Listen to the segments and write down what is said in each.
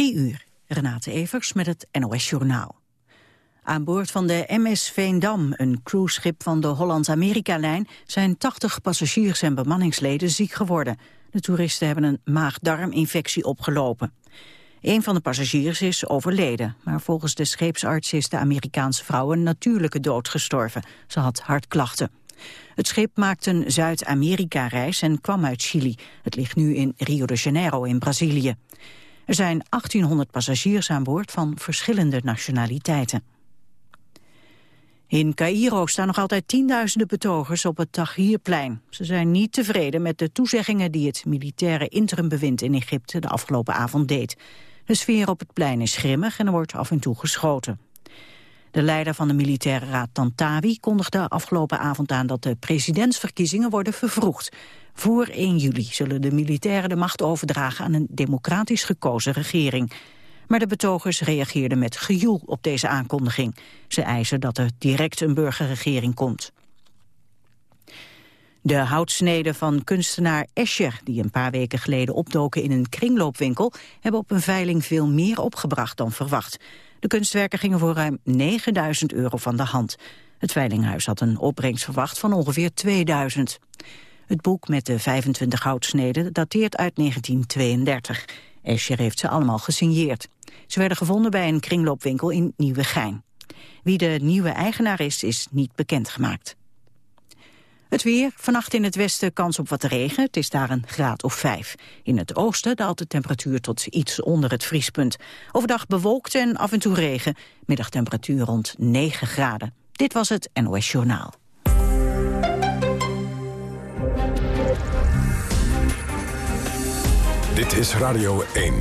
Drie uur. Renate Evers met het NOS Journaal. Aan boord van de MS Veendam, een cruiseschip van de Hollands-Amerika-lijn... zijn 80 passagiers en bemanningsleden ziek geworden. De toeristen hebben een maag-darminfectie opgelopen. Een van de passagiers is overleden, maar volgens de scheepsarts is de Amerikaanse vrouw een natuurlijke dood gestorven. Ze had hartklachten. Het schip maakte een Zuid-Amerika-reis en kwam uit Chili. Het ligt nu in Rio de Janeiro in Brazilië. Er zijn 1800 passagiers aan boord van verschillende nationaliteiten. In Cairo staan nog altijd tienduizenden betogers op het Tahrirplein. Ze zijn niet tevreden met de toezeggingen die het militaire interimbewind in Egypte de afgelopen avond deed. De sfeer op het plein is grimmig en er wordt af en toe geschoten. De leider van de militaire raad Tantawi kondigde afgelopen avond aan dat de presidentsverkiezingen worden vervroegd. Voor 1 juli zullen de militairen de macht overdragen aan een democratisch gekozen regering. Maar de betogers reageerden met gejoel op deze aankondiging. Ze eisen dat er direct een burgerregering komt. De houtsneden van kunstenaar Escher, die een paar weken geleden opdoken in een kringloopwinkel, hebben op een veiling veel meer opgebracht dan verwacht. De kunstwerken gingen voor ruim 9000 euro van de hand. Het veilinghuis had een opbrengst verwacht van ongeveer 2000. Het boek met de 25 houtsneden dateert uit 1932. Escher heeft ze allemaal gesigneerd. Ze werden gevonden bij een kringloopwinkel in Nieuwegein. Wie de nieuwe eigenaar is, is niet bekendgemaakt. Het weer, vannacht in het westen kans op wat regen. Het is daar een graad of vijf. In het oosten daalt de temperatuur tot iets onder het vriespunt. Overdag bewolkt en af en toe regen. Middagtemperatuur rond 9 graden. Dit was het NOS Journaal. Dit is Radio 1.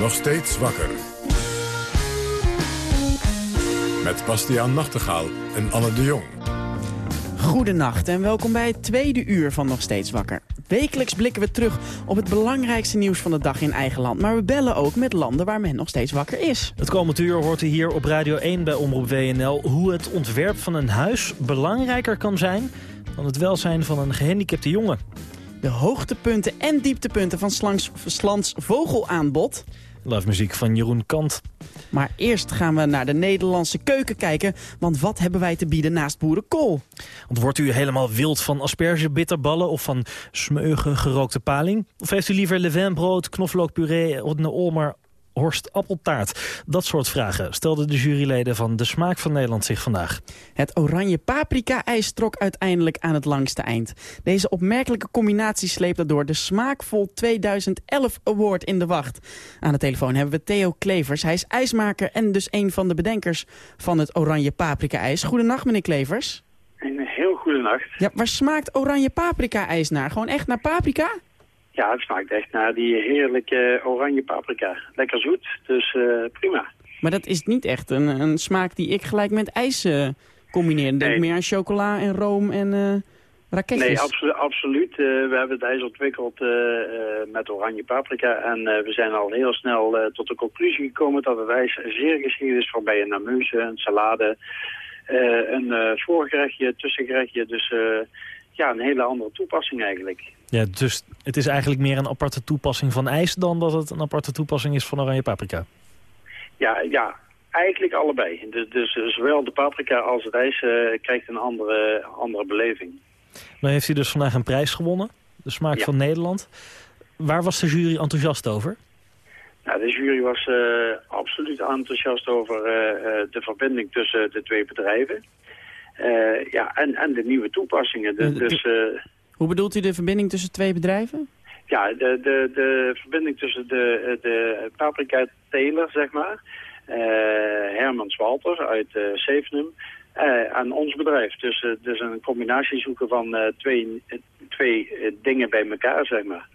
Nog steeds wakker. Met Bastiaan Nachtegaal en Anne de Jong. Goedenacht en welkom bij het tweede uur van Nog Steeds Wakker. Wekelijks blikken we terug op het belangrijkste nieuws van de dag in eigen land. Maar we bellen ook met landen waar men nog steeds wakker is. Het komend uur hoort u hier op Radio 1 bij Omroep WNL... hoe het ontwerp van een huis belangrijker kan zijn... dan het welzijn van een gehandicapte jongen. De hoogtepunten en dieptepunten van Slans, Slans vogelaanbod... Love muziek van Jeroen Kant. Maar eerst gaan we naar de Nederlandse keuken kijken. Want wat hebben wij te bieden naast boerenkool? Want wordt u helemaal wild van aspergebitterballen of van smeugen gerookte paling? Of heeft u liever levainbrood, knoflookpuree, een olmer Horst Appeltaart? Dat soort vragen stelden de juryleden van De Smaak van Nederland zich vandaag. Het oranje paprika-ijs trok uiteindelijk aan het langste eind. Deze opmerkelijke combinatie sleepte door de Smaakvol 2011 Award in de wacht. Aan de telefoon hebben we Theo Klevers. Hij is ijsmaker en dus een van de bedenkers van het oranje paprika-ijs. Goedenacht, meneer Klevers. Een heel goede nacht. Ja, waar smaakt oranje paprika-ijs naar? Gewoon echt naar paprika? Ja, het smaakt echt naar die heerlijke oranje paprika. Lekker zoet, dus uh, prima. Maar dat is niet echt een, een smaak die ik gelijk met ijs uh, combineer. Denk nee. meer aan chocola en room en uh, raketjes. Nee, absolu absoluut. we hebben het ijs ontwikkeld met oranje paprika. En we zijn al heel snel tot de conclusie gekomen dat het ijs zeer geschikt is voor bij een amuse, een salade, een voorgerechtje, tussengerechtje. Dus ja, een hele andere toepassing eigenlijk. Ja, dus het is eigenlijk meer een aparte toepassing van ijs... dan dat het een aparte toepassing is van oranje paprika? Ja, ja eigenlijk allebei. Dus, dus zowel de paprika als het ijs uh, krijgt een andere, andere beleving. Dan heeft u dus vandaag een prijs gewonnen. De smaak van Nederland. Waar was de jury enthousiast over? Nou, de jury was uh, absoluut enthousiast over uh, de verbinding tussen de twee bedrijven. Uh, ja, en, en de nieuwe toepassingen. Dus, dus, uh, Hoe bedoelt u de verbinding tussen twee bedrijven? Ja, de, de, de verbinding tussen de, de paprika teler, zeg maar, uh, Herman Swalter uit uh, Zevenum, en ons bedrijf. Dus, dus een combinatie zoeken van twee, twee dingen bij elkaar, zeg maar.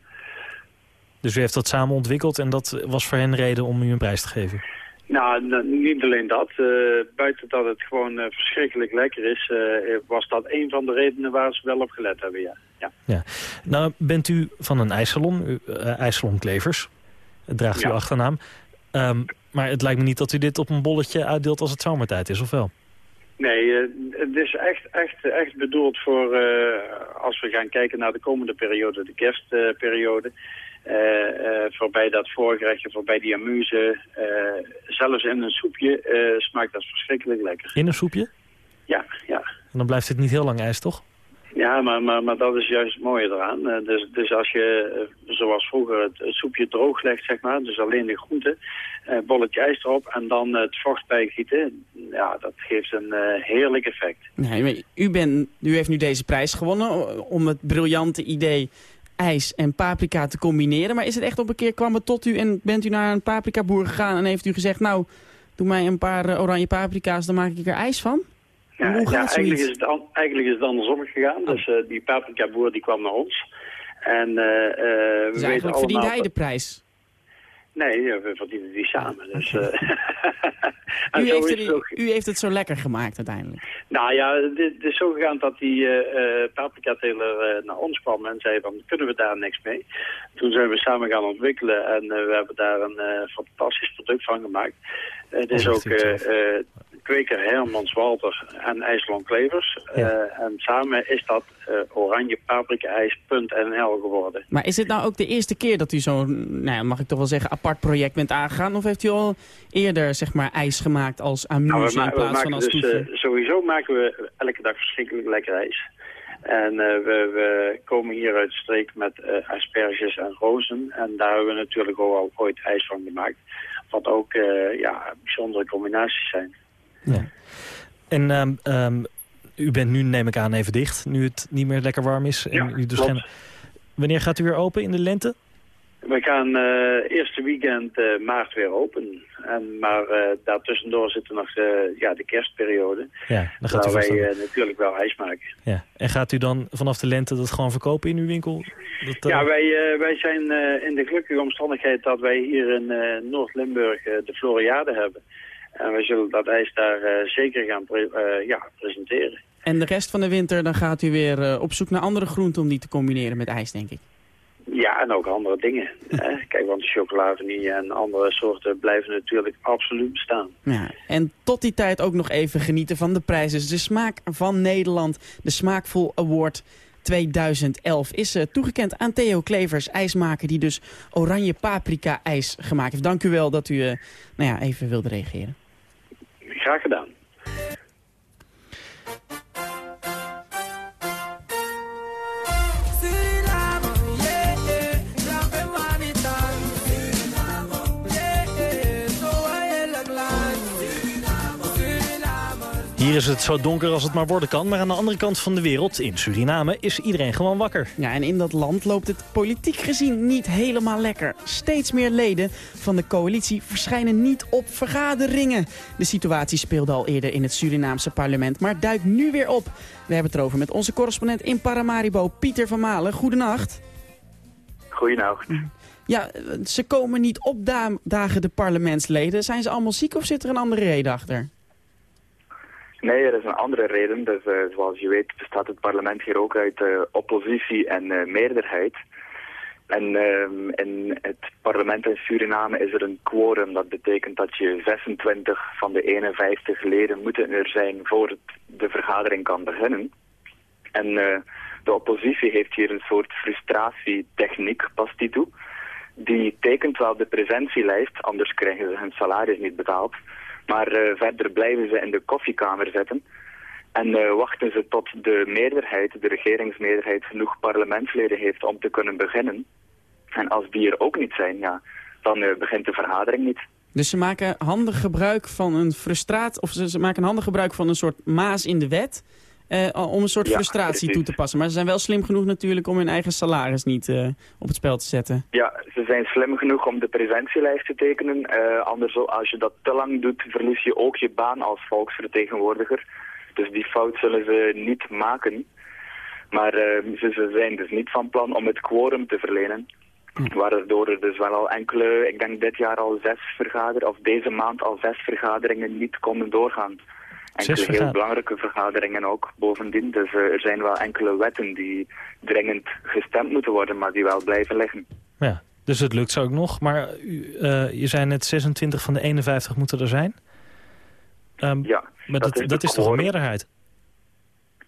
Dus u heeft dat samen ontwikkeld en dat was voor hen reden om u een prijs te geven? Nou, niet alleen dat. Uh, buiten dat het gewoon uh, verschrikkelijk lekker is, uh, was dat een van de redenen waar ze wel op gelet hebben, ja. ja. ja. Nou, bent u van een ijssalon, ijssalon Klevers, draagt ja. uw achternaam. Um, maar het lijkt me niet dat u dit op een bolletje uitdeelt als het zomertijd is, of wel? Nee, het is echt, echt, echt bedoeld voor, als we gaan kijken naar de komende periode, de kerstperiode. Uh, voorbij dat voorgerechtje, voorbij die amuse. zelfs in een soepje smaakt dat verschrikkelijk lekker. In een soepje? Ja, ja. En dan blijft het niet heel lang ijs, toch? Ja, maar, maar, maar dat is juist het mooie eraan. Uh, dus, dus als je, zoals vroeger, het, het, soepje droog legt, zeg maar, dus alleen de groenten, uh, bolletje ijs erop en dan het vocht bijgieten, ja, dat geeft een heerlijk effect. Nee, maar u, bent, u heeft nu deze prijs gewonnen om het briljante idee ijs en paprika te combineren. Maar is het echt op een keer, kwam het tot u en bent u naar een paprika boer gegaan en heeft u gezegd, nou, doe mij een paar oranje paprika's, dan maak ik er ijs van? Ja, ja eigenlijk, is het eigenlijk is het andersom gegaan. Dus uh, die paprika-boer die kwam naar ons. En, uh, uh, dus we eigenlijk verdient hij de prijs? Nee, we verdienen die samen. Dus, u, heeft het, u, heeft het, zo lekker gemaakt uiteindelijk? Nou ja, het is zo gegaan dat die paprika-teler naar ons kwam en zei van, kunnen we daar niks mee? Toen zijn we samen gaan ontwikkelen en we hebben daar een fantastisch product van gemaakt. Het is ook kweker Hermans Walter en IJsland Klevers. Uh, en samen is dat uh, oranje paprikaijs.nl geworden. Maar is het nou ook de eerste keer dat u zo'n, nou ja, mag ik toch wel zeggen, apart project bent aangegaan? Of heeft u al eerder zeg maar ijs gemaakt als amuse nou, in plaats van als dus, uh, Sowieso maken we elke dag verschrikkelijk lekker ijs. En we, we, komen hier uit de streek met asperges en rozen. En daar hebben we natuurlijk ook al ooit ijs van gemaakt. Wat ook ja, bijzondere combinaties zijn. Ja. En um, um, u bent nu, neem ik aan, even dicht, nu het niet meer lekker warm is. En ja, u dus geen... Wanneer gaat u weer open in de lente? We gaan uh, eerste weekend uh, maart weer open. En, maar uh, daartussendoor zitten nog de, ja, de kerstperiode. Ja, dan gaat waar wij natuurlijk wel ijs maken. Ja. En gaat u dan vanaf de lente dat gewoon verkopen in uw winkel? Dat, ja, wij, wij zijn in de gelukkige omstandigheid dat wij hier in Noord-Limburg de Floriade hebben. En we zullen dat ijs daar uh, zeker gaan pre uh, ja, presenteren. En de rest van de winter dan gaat u weer uh, op zoek naar andere groenten om die te combineren met ijs, denk ik? Ja, en ook andere dingen. Kijk, want de chocolade en andere soorten blijven natuurlijk absoluut bestaan. Ja, en tot die tijd ook nog even genieten van de prijzen. De smaak van Nederland, de Smaakvol Award 2011 is uh, toegekend aan Theo Klevers, ijsmaker die dus oranje paprika ijs gemaakt heeft. Dank u wel dat u uh, nou ja, even wilde reageren. Graag gedaan. Hier is het zo donker als het maar worden kan. Maar aan de andere kant van de wereld, in Suriname, is iedereen gewoon wakker. Ja, en in dat land loopt het politiek gezien niet helemaal lekker. Steeds meer leden van de coalitie verschijnen niet op vergaderingen. De situatie speelde al eerder in het Surinaamse parlement, maar duikt nu weer op. We hebben het erover met onze correspondent in Paramaribo, Pieter van Malen. Goedenacht. Goedenacht. Ja, ze komen niet opdagen, de parlementsleden. Zijn ze allemaal ziek of zit er een andere reden achter? Nee, er is een andere reden. Dus, uh, zoals je weet bestaat het parlement hier ook uit uh, oppositie en uh, meerderheid. En ehm, in het parlement in Suriname is er een quorum. Dat betekent dat je 26 van de 51 leden moeten er zijn voor het, de vergadering kan beginnen. En de oppositie heeft hier een soort frustratietechniek, past die toe. Die tekent wel de presentielijst, anders krijgen ze hun salaris niet betaald. Maar uh, verder blijven ze in de koffiekamer zitten. En uh, wachten ze tot de meerderheid, de regeringsmeerderheid, genoeg parlementsleden heeft om te kunnen beginnen. En als die er ook niet zijn, ja, dan uh, begint de vergadering niet. Dus ze maken handig gebruik van een frustraat, of ze, maken handig gebruik van een soort maas in de wet om een soort frustratie toe te passen. Maar ze zijn wel slim genoeg natuurlijk om hun eigen salaris niet uh, op het spel te zetten. Ja, ze zijn slim genoeg om de presentielijst te tekenen. Uh, anders, als je dat te lang doet, verlies je ook je baan als volksvertegenwoordiger. Dus die fout zullen ze niet maken. Maar ze, ze, zijn dus niet van plan om het quorum te verlenen. Hm. Waardoor er dus wel al enkele, ik denk dit jaar al zes vergaderingen, of deze maand al zes vergaderingen niet konden doorgaan enkele heel belangrijke vergaderingen ook bovendien. Dus uh, er zijn wel enkele wetten die dringend gestemd moeten worden, maar die wel blijven liggen. Ja, dus het lukt zo ook nog. Maar uh, je zei net 26 van de 51 moeten er zijn? Um, ja, maar dat, dat, is toch een meerderheid?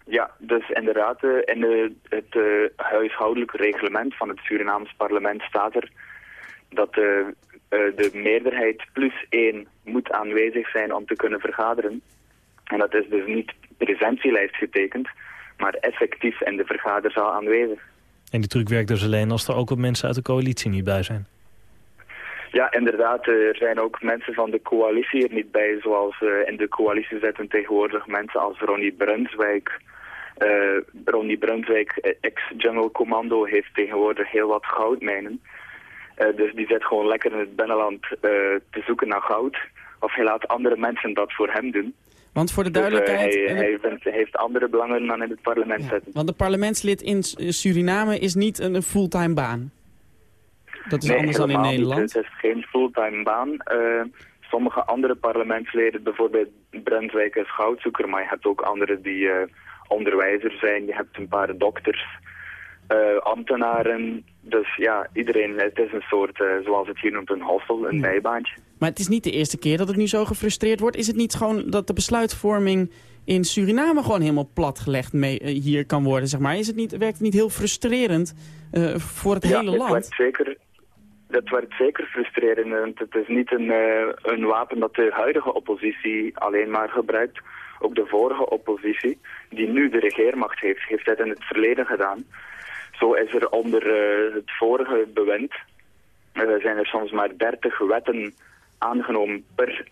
Ja, dus inderdaad, in de, het huishoudelijk reglement van het Surinaams parlement staat er dat de meerderheid plus één moet aanwezig zijn om te kunnen vergaderen. En dat is dus niet presentielijst getekend, maar effectief in de vergaderzaal aanwezig. En die truc werkt dus alleen als er ook wat mensen uit de coalitie niet bij zijn? Ja, inderdaad. Er zijn ook mensen van de coalitie er niet bij. Zoals uh, in de coalitie zitten tegenwoordig mensen als Ronnie Brunswijk. Uh, Ronnie Brunswijk, ex-general commando, heeft tegenwoordig heel wat goudmijnen. Uh, dus die zit gewoon lekker in het binnenland te zoeken naar goud. Of hij laat andere mensen dat voor hem doen. Want voor de duidelijkheid... Dus, uh, hij, hij, heeft andere belangen dan in het parlement ja, Want de parlementslid in Suriname is niet een fulltime baan. Dat is nee, anders dan in Nederland? Niet. Het is geen fulltime baan. Uh, sommige andere parlementsleden, bijvoorbeeld Brentwijk is goudzoeker, maar je hebt ook anderen die uh, onderwijzer zijn. Je hebt een paar dokters, uh, ambtenaren. Dus ja, iedereen, het is een soort, zoals het hier noemt, een hossel, een bijbaantje. Maar het is niet de eerste keer dat het nu zo gefrustreerd wordt. Is het niet gewoon dat de besluitvorming in Suriname gewoon helemaal platgelegd mee, hier kan worden, zeg maar? Is het niet, werkt het niet heel frustrerend voor het hele land? Het zeker dat werd zeker frustrerend. Het is niet een, uh, een wapen dat de huidige oppositie alleen maar gebruikt. Ook de vorige oppositie, die nu de regeermacht heeft, heeft dat in het verleden gedaan. Zo is er onder uh, het vorige bewind, uh, zijn er soms maar 30 wetten aangenomen per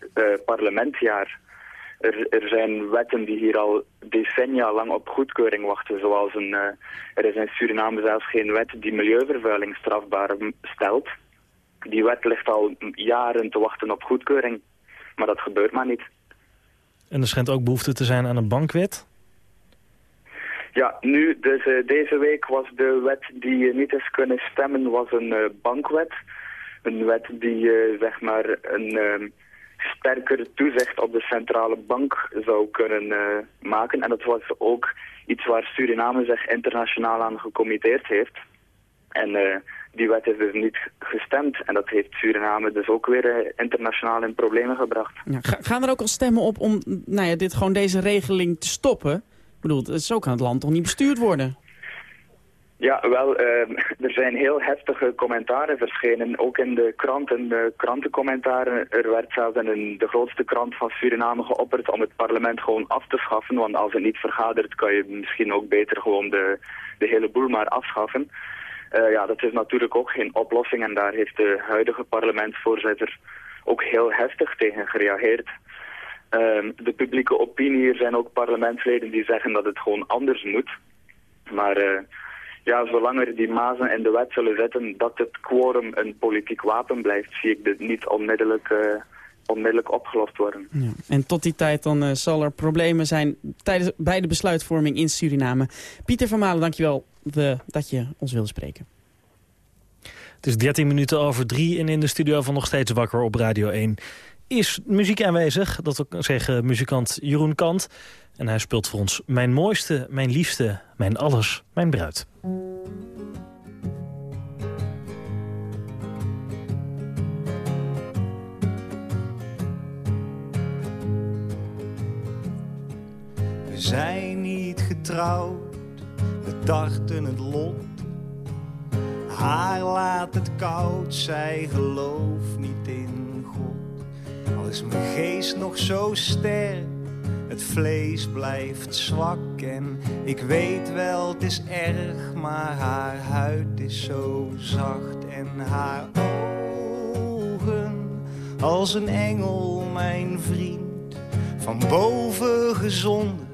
parlementjaar. Er, er, zijn wetten die hier al decennia lang op goedkeuring wachten, zoals een, er is in Suriname zelfs geen wet die milieuvervuiling strafbaar stelt. Die wet ligt al jaren te wachten op goedkeuring. Maar dat gebeurt maar niet. En er schijnt ook behoefte te zijn aan een bankwet? Ja, nu, dus, uh, deze week was de wet die niet is kunnen stemmen, was een uh, bankwet. Een wet die, uh, zeg maar, een ehm, sterker toezicht op de centrale bank zou kunnen maken. En dat was ook iets waar Suriname zich internationaal aan gecommitteerd heeft. En die wet is dus niet gestemd. En dat heeft Suriname dus ook weer internationaal in problemen gebracht. Ja, gaan er ook al stemmen op om nou ja, dit, gewoon deze regeling te stoppen? Ik bedoel, zo kan het land toch niet bestuurd worden? Ja, wel, uh, er zijn heel heftige commentaren verschenen, ook in de kranten, de krantencommentaren. Er werd zelfs in de grootste krant van Suriname geopperd om het parlement gewoon af te schaffen, want als het niet vergadert kan je misschien ook beter gewoon de, de hele boel maar afschaffen. Uh, ja, dat is natuurlijk ook geen oplossing en daar heeft de huidige parlementsvoorzitter ook heel heftig tegen gereageerd. Uh, de publieke opinie, er zijn ook parlementsleden die zeggen dat het gewoon anders moet. Maar uh, ja, zolang er die mazen in de wet zullen zetten dat het quorum een politiek wapen blijft, zie ik dit niet onmiddellijk, uh, onmiddellijk opgelost worden. Ja. En tot die tijd dan uh, zal er problemen zijn tijdens, bij de besluitvorming in Suriname. Pieter van Malen, dankjewel de, dat je ons wilde spreken. Het is 13 minuten over drie en in de studio van Nog Steeds Wakker op Radio 1 is muziek aanwezig. Dat wil zeggen muzikant Jeroen Kant. En hij speelt voor ons Mijn mooiste, mijn liefste, mijn alles, mijn bruid. We zijn niet getrouwd we dachten het lot. Haar laat het koud, zij gelooft niet in. Al is mijn geest nog zo sterk, het vlees blijft zwak. En ik weet wel, het is erg, maar haar huid is zo zacht. En haar ogen, als een engel, mijn vriend, van boven gezonden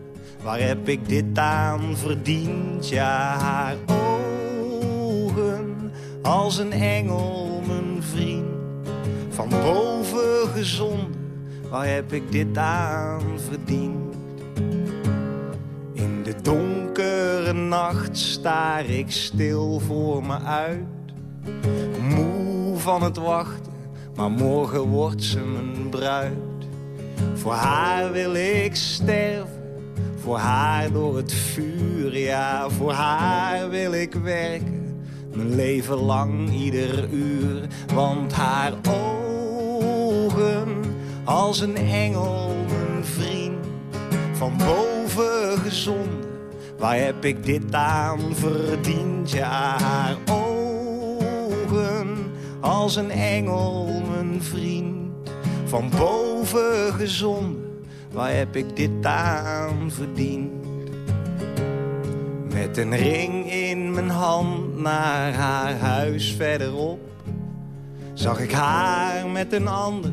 Waar heb ik dit aan verdiend? Ja, haar ogen als een engel. Van boven gezonden, waar heb ik dit aan verdiend? In de donkere nacht staar ik stil voor me uit. Moe van het wachten, maar morgen wordt ze mijn bruid. Voor haar wil ik sterven voor haar door het vuur, ja, voor haar wil ik werken. Mijn leven lang, ieder uur. Want haar ogen, als een engel, mijn vriend van boven gezonden. Waar heb ik dit aan verdiend? Ja, haar ogen als een engel, mijn vriend van boven gezonden. Waar heb ik dit aan verdiend? Met een ring in mijn hand naar haar huis verderop Zag ik haar met een ander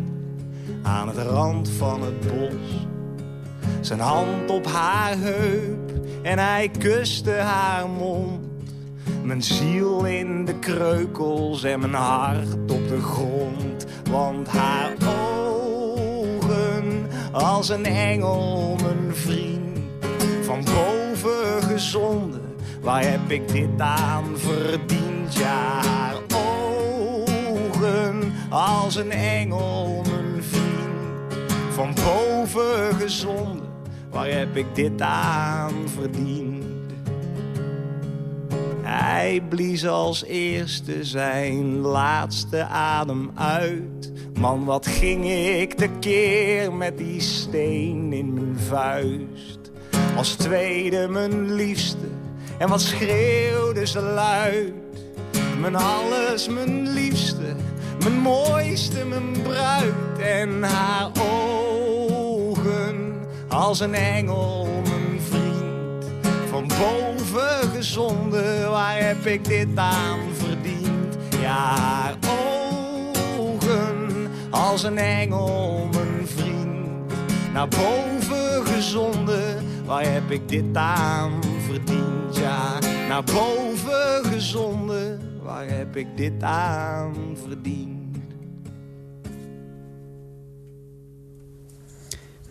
aan het rand van het bos. Zijn hand op haar heup en hij kuste haar mond. Mijn ziel in de kreukels en mijn hart op de grond. Want haar ogen als een engel, mijn vriend. Van boven gezonden, waar heb ik dit aan verdiend? Ja, haar ogen als een engel, Van boven gezonden, waar heb ik dit aan verdiend? Hij blies als eerste zijn laatste adem uit. Man, wat ging ik tekeer met die steen in mijn vuist. Als tweede mijn liefste, en wat schreeuwde ze luid. Mijn alles, mijn liefste, mijn mooiste, mijn bruid. En haar ogen als een engel, mijn vriend. Van boven gezonden, waar heb ik dit aan verdiend? Ja, ogen als een engel, mijn vriend. Naar boven gezonden, waar heb ik dit aan verdiend? Ja, naar boven gezonden, waar heb ik dit aan verdiend?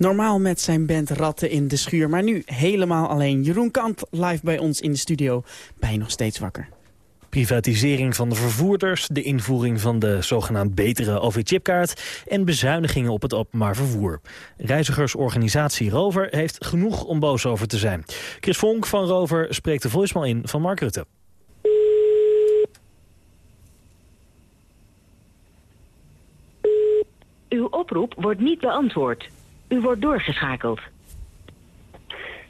Normaal met zijn band Ratten in de schuur, maar nu helemaal alleen. Jeroen Kant live bij ons in de studio, bij Nog Steeds Wakker. Privatisering van de vervoerders, de invoering van de zogenaamd betere OV-chipkaart... en bezuinigingen op het openbaar vervoer. Reizigersorganisatie Rover heeft genoeg om boos over te zijn. Chris Vonk van Rover spreekt de voicemail in van Mark Rutte. Uw oproep wordt niet beantwoord. U wordt doorgeschakeld.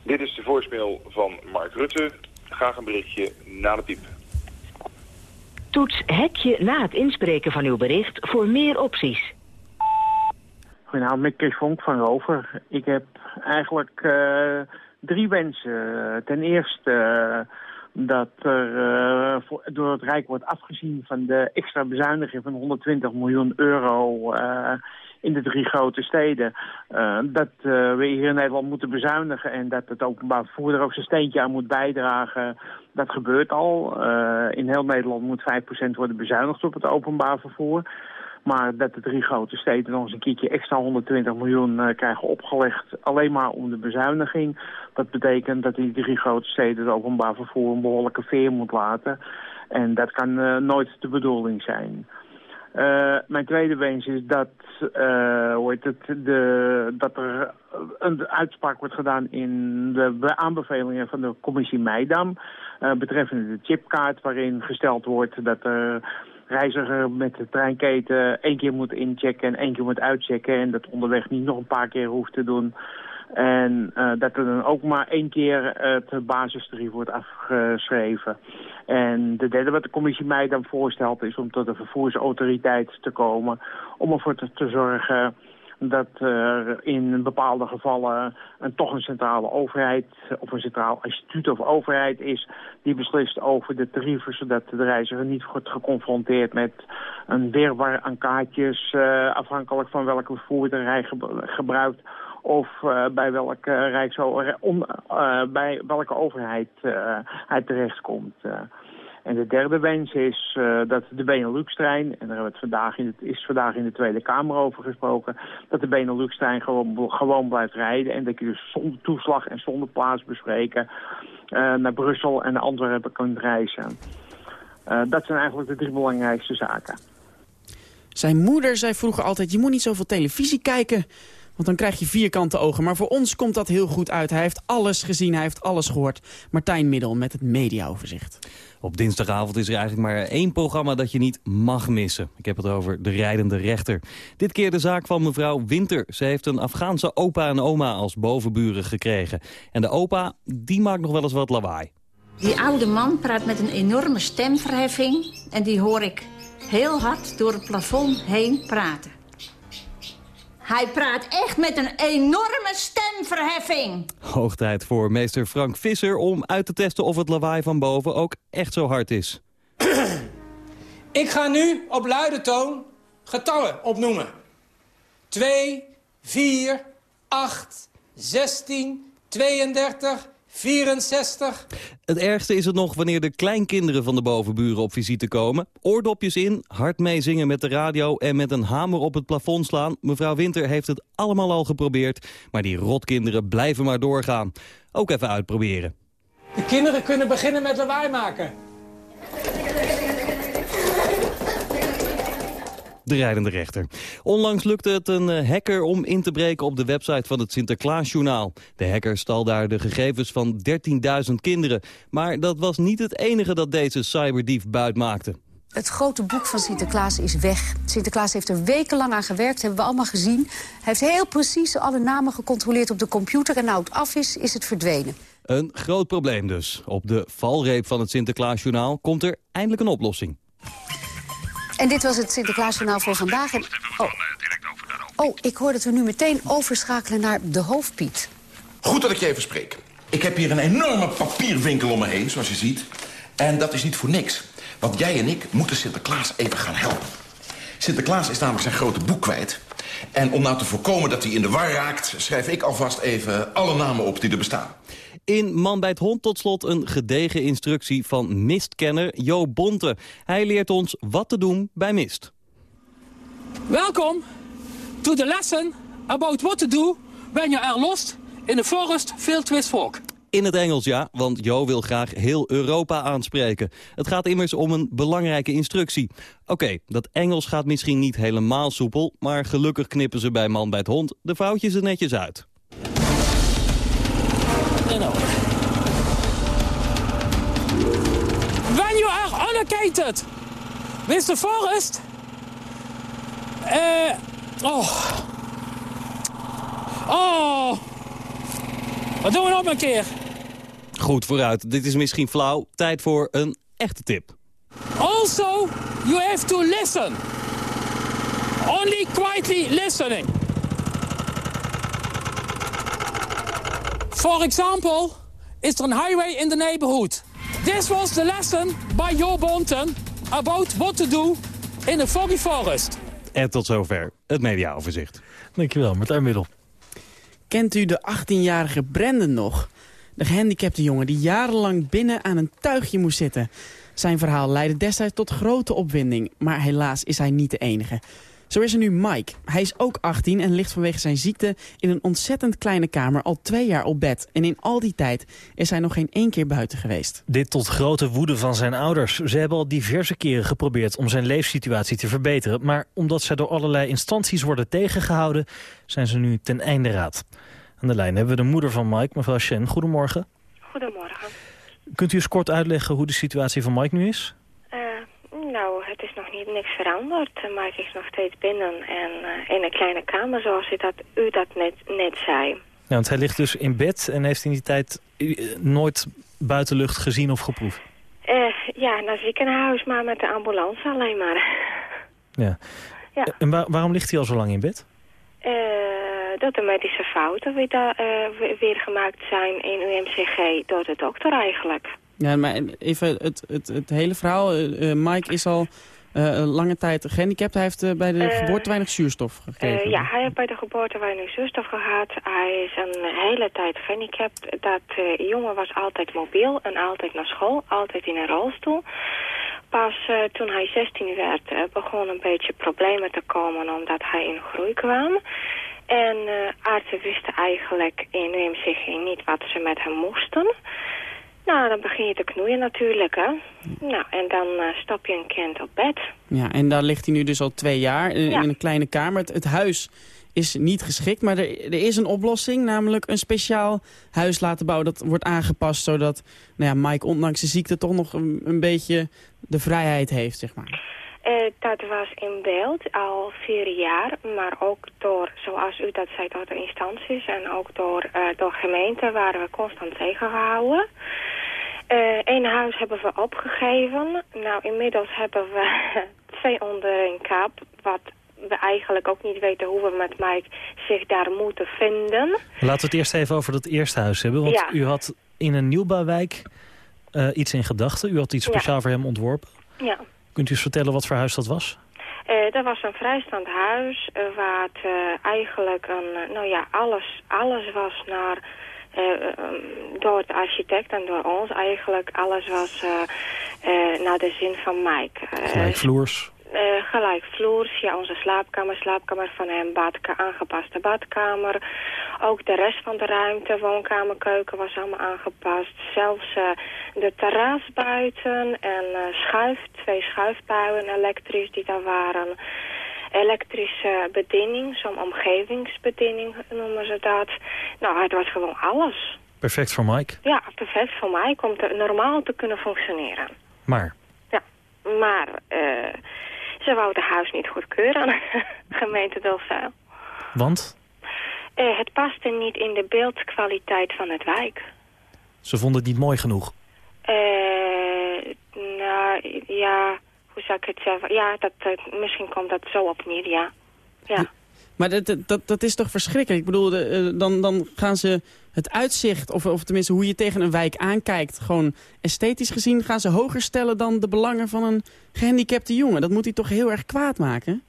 Dit is de voicemail van Mark Rutte. Graag een berichtje na de piep. Toets hekje na het inspreken van uw bericht voor meer opties. Goedenavond, met Vonk van Rover. Ik heb eigenlijk eh, drie wensen. Ten eerste eh, dat er eh, voor- door het Rijk wordt afgezien van de extra bezuiniging van 120 miljoen euro eh, in de drie grote steden. Eh, dat eh, we hier in Nederland moeten bezuinigen en dat het openbaar vervoer er ook zijn steentje aan moet bijdragen. Dat gebeurt al. Eh, in heel Nederland moet 5% worden bezuinigd op het openbaar vervoer. Maar dat de drie grote steden nog eens een keertje extra 120 miljoen krijgen opgelegd. Alleen maar om de bezuiniging. Dat betekent dat die drie grote steden het openbaar vervoer een behoorlijke veer moet laten. En dat kan nooit de bedoeling zijn. Eh, mijn tweede wens is dat, heet het, de, dat er een uitspraak wordt gedaan in de be- aanbevelingen van de commissie Meidam. eh, betreffende de chipkaart waarin gesteld wordt dat de reiziger met de treinketen één keer moet inchecken en één keer moet uitchecken. En dat onderweg niet nog een paar keer hoeft te doen. En eh, dat er dan ook maar één keer het basistarief wordt afgeschreven. En de derde wat de commissie mij dan voorstelt is om tot een vervoersautoriteit te komen. Om ervoor te, zorgen dat er in bepaalde gevallen een, toch een centrale overheid of een centraal instituut of overheid is die beslist over de tarieven, zodat de reiziger niet wordt geconfronteerd met een wirwar aan kaartjes, eh, afhankelijk van welke vervoerder hij ge- gebruikt of eh, bij, welke rijkso- om, eh, bij welke overheid eh, hij terechtkomt. eh. En de derde wens is eh, dat de Benelux-trein, en daar hebben we het vandaag in het, is vandaag in de Tweede Kamer over gesproken, dat de Benelux-trein gewoon, gewoon blijft rijden en dat je dus zonder toeslag en zonder plaatsbespreken eh, naar Brussel en Antwerpen kunt reizen. Eh, dat zijn eigenlijk de drie belangrijkste zaken. Zijn moeder zei vroeger altijd, je moet niet zoveel televisie kijken. Want dan krijg je vierkante ogen. Maar voor ons komt dat heel goed uit. Hij heeft alles gezien, hij heeft alles gehoord. Martijn Middel met het mediaoverzicht. Op dinsdagavond is er eigenlijk maar één programma dat je niet mag missen. Ik heb het over De Rijdende Rechter. Dit keer de zaak van mevrouw Winter. Ze heeft een Afghaanse opa en oma als bovenburen gekregen. En de opa, die maakt nog wel eens wat lawaai. Die oude man praat met een enorme stemverheffing... en die hoor ik heel hard door het plafond heen praten. Hij praat echt met een enorme stemverheffing. Hoog tijd voor meester Frank Visser om uit te testen of het lawaai van boven ook echt zo hard is. Ik ga nu op luide toon getallen opnoemen. 2, 4, 8, 16, 32, 64. Het ergste is het nog wanneer de kleinkinderen van de bovenburen op visite komen. Oordopjes in, hard meezingen met de radio en met een hamer op het plafond slaan. Mevrouw Winter heeft het allemaal al geprobeerd, maar die rotkinderen blijven maar doorgaan. Ook even uitproberen. De kinderen kunnen beginnen met lawaai maken. De rijdende rechter. Onlangs lukte het een eh, hacker om in te breken op de website van het Sinterklaasjournaal. De hacker stal daar de gegevens van 13.000 kinderen. Maar dat was niet het enige dat deze cyberdief buit maakte. Het grote boek van Sinterklaas is weg. Sinterklaas heeft er wekenlang aan gewerkt, hebben we allemaal gezien. Hij heeft heel precies alle namen gecontroleerd op de computer... en nou het af is, is het verdwenen. Een groot probleem dus. Op de valreep van het Sinterklaasjournaal komt er eindelijk een oplossing. En dit was het Sinterklaasjournaal voor vandaag. En... Oh. oh, ik hoor dat we nu meteen overschakelen naar de hoofdpiet. Goed dat ik je even spreek. Ik heb hier een enorme papierwinkel om me heen, zoals je ziet. En dat is niet voor niks. Want jij en ik moeten Sinterklaas even gaan helpen. Sinterklaas is namelijk zijn grote boek kwijt. En om nou te voorkomen dat hij in de war raakt... schrijf ik alvast even alle namen op die er bestaan. In Man bij het Hond tot slot een gedegen instructie van mistkenner Jo Bonte. Hij leert ons wat te doen bij mist. Welkom to the lesson about what to do when you are lost in a forest filled with fog. In het Engels, ja, want Jo wil graag heel Europa aanspreken. Het gaat immers om een belangrijke instructie. Oké, dat Engels gaat misschien niet helemaal soepel... maar gelukkig knippen ze bij Man bij het Hond de foutjes er netjes uit. When you are allocated with the forest... Uh, oh. Oh. Wat doen we nog een keer? Goed, vooruit. Dit is misschien flauw. Tijd voor een echte tip. Also, you have to listen. Only quietly listening. For example, is er een highway in the neighborhood. This was the lesson by Jo Bonten about what to do in a foggy forest. En tot zover het mediaoverzicht. Dankjewel, Martijn Middel. Kent u de 18-jarige Brandon nog? De gehandicapte jongen die jarenlang binnen aan een tuigje moest zitten. Zijn verhaal leidde destijds tot grote opwinding, maar helaas is hij niet de enige. Zo is er nu Mike. Hij is ook 18 en ligt vanwege zijn ziekte in een ontzettend kleine kamer al twee jaar op bed. En in al die tijd is hij nog geen één keer buiten geweest. Dit tot grote woede van zijn ouders. Ze hebben al diverse keren geprobeerd om zijn leefsituatie te verbeteren. Maar omdat zij door allerlei instanties worden tegengehouden, zijn ze nu ten einde raad. Aan de lijn hebben we de moeder van Mike, mevrouw Shen. Goedemorgen. Goedemorgen. Kunt u eens kort uitleggen hoe de situatie van Mike nu is? Uh, het is nog niet niks veranderd. Mike is nog steeds binnen en uh, in een kleine kamer zoals u dat, u dat net, net zei. Ja, want hij ligt dus in bed en heeft in die tijd uh, nooit buitenlucht gezien of geproefd? ja, naar ziekenhuis, maar met de ambulance alleen maar. Ja. ja. En waar, waarom ligt hij al zo lang in bed? dat de medische fouten weer, uh, weer gemaakt zijn in UMCG door de dokter eigenlijk. Ja, maar even het, het, het hele verhaal. Uh, Mike is al uh, lange tijd gehandicapt. Hij heeft bij de geboorte weinig zuurstof gekregen. ja, hij heeft bij de geboorte weinig zuurstof gehad. Hij is een hele tijd gehandicapt. Dat jongen was altijd mobiel en altijd naar school. Altijd in een rolstoel. Pas toen hij 16 werd begon een beetje problemen te komen omdat hij in groei kwam. En uh, artsen wisten eigenlijk in UMCG niet wat ze met hem moesten. Nou, dan begin je te knoeien natuurlijk, hè. Nou, en dan uh, stap je een kind op bed. Ja, en daar ligt hij nu dus al twee jaar in, ja. in een kleine kamer. Het, het, huis is niet geschikt. Maar er, er is een oplossing, namelijk een speciaal huis laten bouwen. Dat wordt aangepast, zodat nou ja, Mike ondanks de ziekte toch nog een, een beetje de vrijheid heeft, zeg maar. Uh, dat was in beeld al vier jaar, maar ook door, zoals u dat zei, door de instanties en ook door, uh, door gemeenten waren we constant tegengehouden. Eén uh, huis hebben we opgegeven. Nou, inmiddels hebben we twee onder een kap, wat we eigenlijk ook niet weten hoe we met Mike zich daar moeten vinden. Laten we het eerst even over dat eerste huis hebben, want Ja. u had in een nieuwbouwwijk eh, iets in gedachten. U had iets Ja. speciaal voor hem ontworpen. Ja. Kunt u eens vertellen wat voor huis dat was? Eh, dat was een vrijstaand huis eh, waar het eh, eigenlijk een, nou ja, alles, alles was naar, eh, ehm, door de architect en door ons eigenlijk, alles was naar de zin van Mike. Gelijkvloers. Eh, gelijk vloers, ja, onze slaapkamer, slaapkamer van hem, badka aangepaste badkamer. Ook de rest van de ruimte, woonkamer, keuken was allemaal aangepast. Zelfs eh, de terras buiten en eh, schuif, twee schuifbuien elektrisch die daar waren. Elektrische bediening, zo'n omgevingsbediening noemen ze dat. Nou, het was gewoon alles. Perfect voor Mike. Ja, perfect voor mij, om te, normaal te kunnen functioneren. Maar Maar eh, ze wou het huis niet goedkeuren, gemeente Delfzijl. Want Eh, het paste niet in de beeldkwaliteit van het wijk. ze vonden het niet mooi genoeg. Eh, nou, ja, hoe zou ik het zeggen? Ja, dat, eh, misschien komt dat zo op neer, ja. Ja. Maar dat, dat- dat, is toch verschrikkelijk? Ik bedoel, de, eh, dan, dan gaan ze het uitzicht, of, of tenminste hoe je tegen een wijk aankijkt... gewoon esthetisch gezien gaan ze hoger stellen dan de belangen van een gehandicapte jongen. Dat moet hij toch heel erg kwaad maken?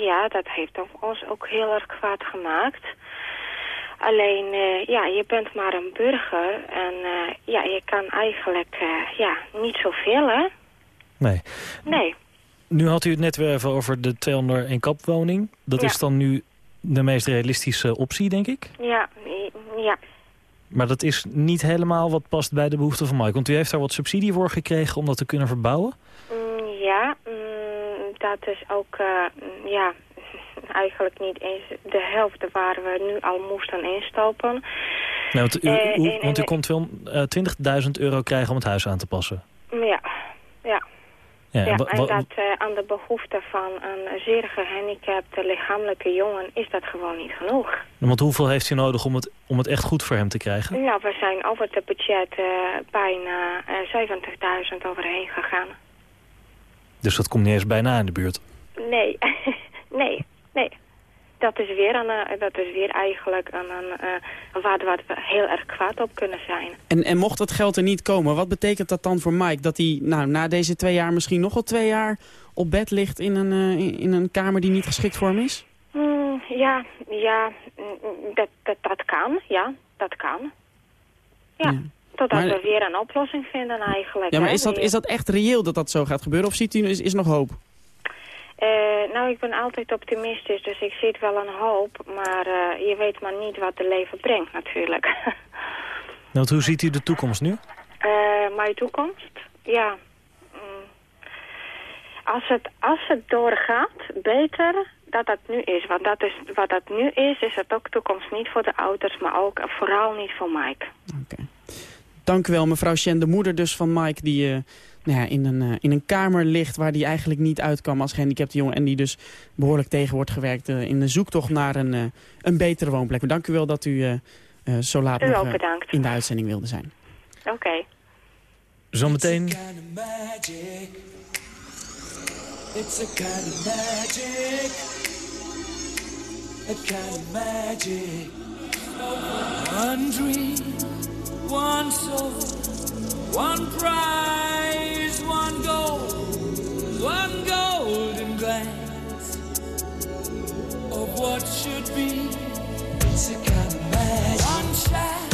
Ja, dat heeft ons ook heel erg kwaad gemaakt. Alleen, eh, ja, je bent maar een burger en eh, ja, je kan eigenlijk eh, ja, niet zoveel, hè? Nee. Nee. Nu had u het net weer even over de 201 kap woning. Dat Ja. is dan nu de meest realistische optie, denk ik. Ja, ja. Maar dat is niet helemaal wat past bij de behoeften van Mike. Want u heeft daar wat subsidie voor gekregen om dat te kunnen verbouwen. Mm, ja, mm, dat is ook, eh, mm, ja, eigenlijk niet eens de helft waar we nu al moesten instopen. Nee, want u, u- en- want u en- kon wel, eh, 20.000 euro krijgen om het huis aan te passen. Ja, ja. Ja, Ja, en dat eh, aan de behoefte van een zeer gehandicapte lichamelijke jongen is dat gewoon niet genoeg. Want hoeveel heeft u nodig om het, om het echt goed voor hem te krijgen? Nou, we zijn over het budget eh, bijna eh 70.000 overheen gegaan. Dus dat komt niet eens bijna in de buurt. Nee, nee, nee. Dat is weer, een, eh, dat is weer eigenlijk een, een, eh, een waarde waar we heel erg kwaad op kunnen zijn. En, en mocht dat geld er niet komen, wat betekent dat dan voor Mike? Dat hij nou, na deze twee jaar misschien nog wel twee jaar op bed ligt in een, eh, in- een kamer die niet geschikt voor hem is? Mm, ja, ja, mm, dat, dat, dat kan, ja, dat kan. Ja, totdat Maar- we weer een oplossing vinden eigenlijk. Ja, maar hè, is dat, is dat echt reëel dat dat zo gaat gebeuren? Of ziet u, is, is nog hoop? Eh, nou, ik ben altijd optimistisch, dus ik zie het wel een hoop. Maar eh, je weet maar niet wat het leven brengt natuurlijk. Nou, want hoe ziet u de toekomst nu? Eh, mijn toekomst? Ja. mm. Als, het, als het doorgaat, beter dat dat nu is. Want dat is, wat dat nu is, is het ook toekomst niet voor de ouders, maar ook vooral niet voor Mike. Dank u wel, mevrouw Shen, de moeder dus van Mike... die eh, nou ja, in, een, eh, in een kamer ligt waar hij eigenlijk niet uitkwam als gehandicapte jongen... en die dus behoorlijk tegen wordt gewerkt eh, in de zoektocht naar een, eh, een betere woonplek. Dank u wel dat u eh, eh, zo laat U nog in de uitzending wilde zijn. Oké. Zometeen magic. It's a kind of magic. A kind of magic. One dream, one soul, one prize, one goal, one golden glance of what should be. It's a kind of magic. One shaft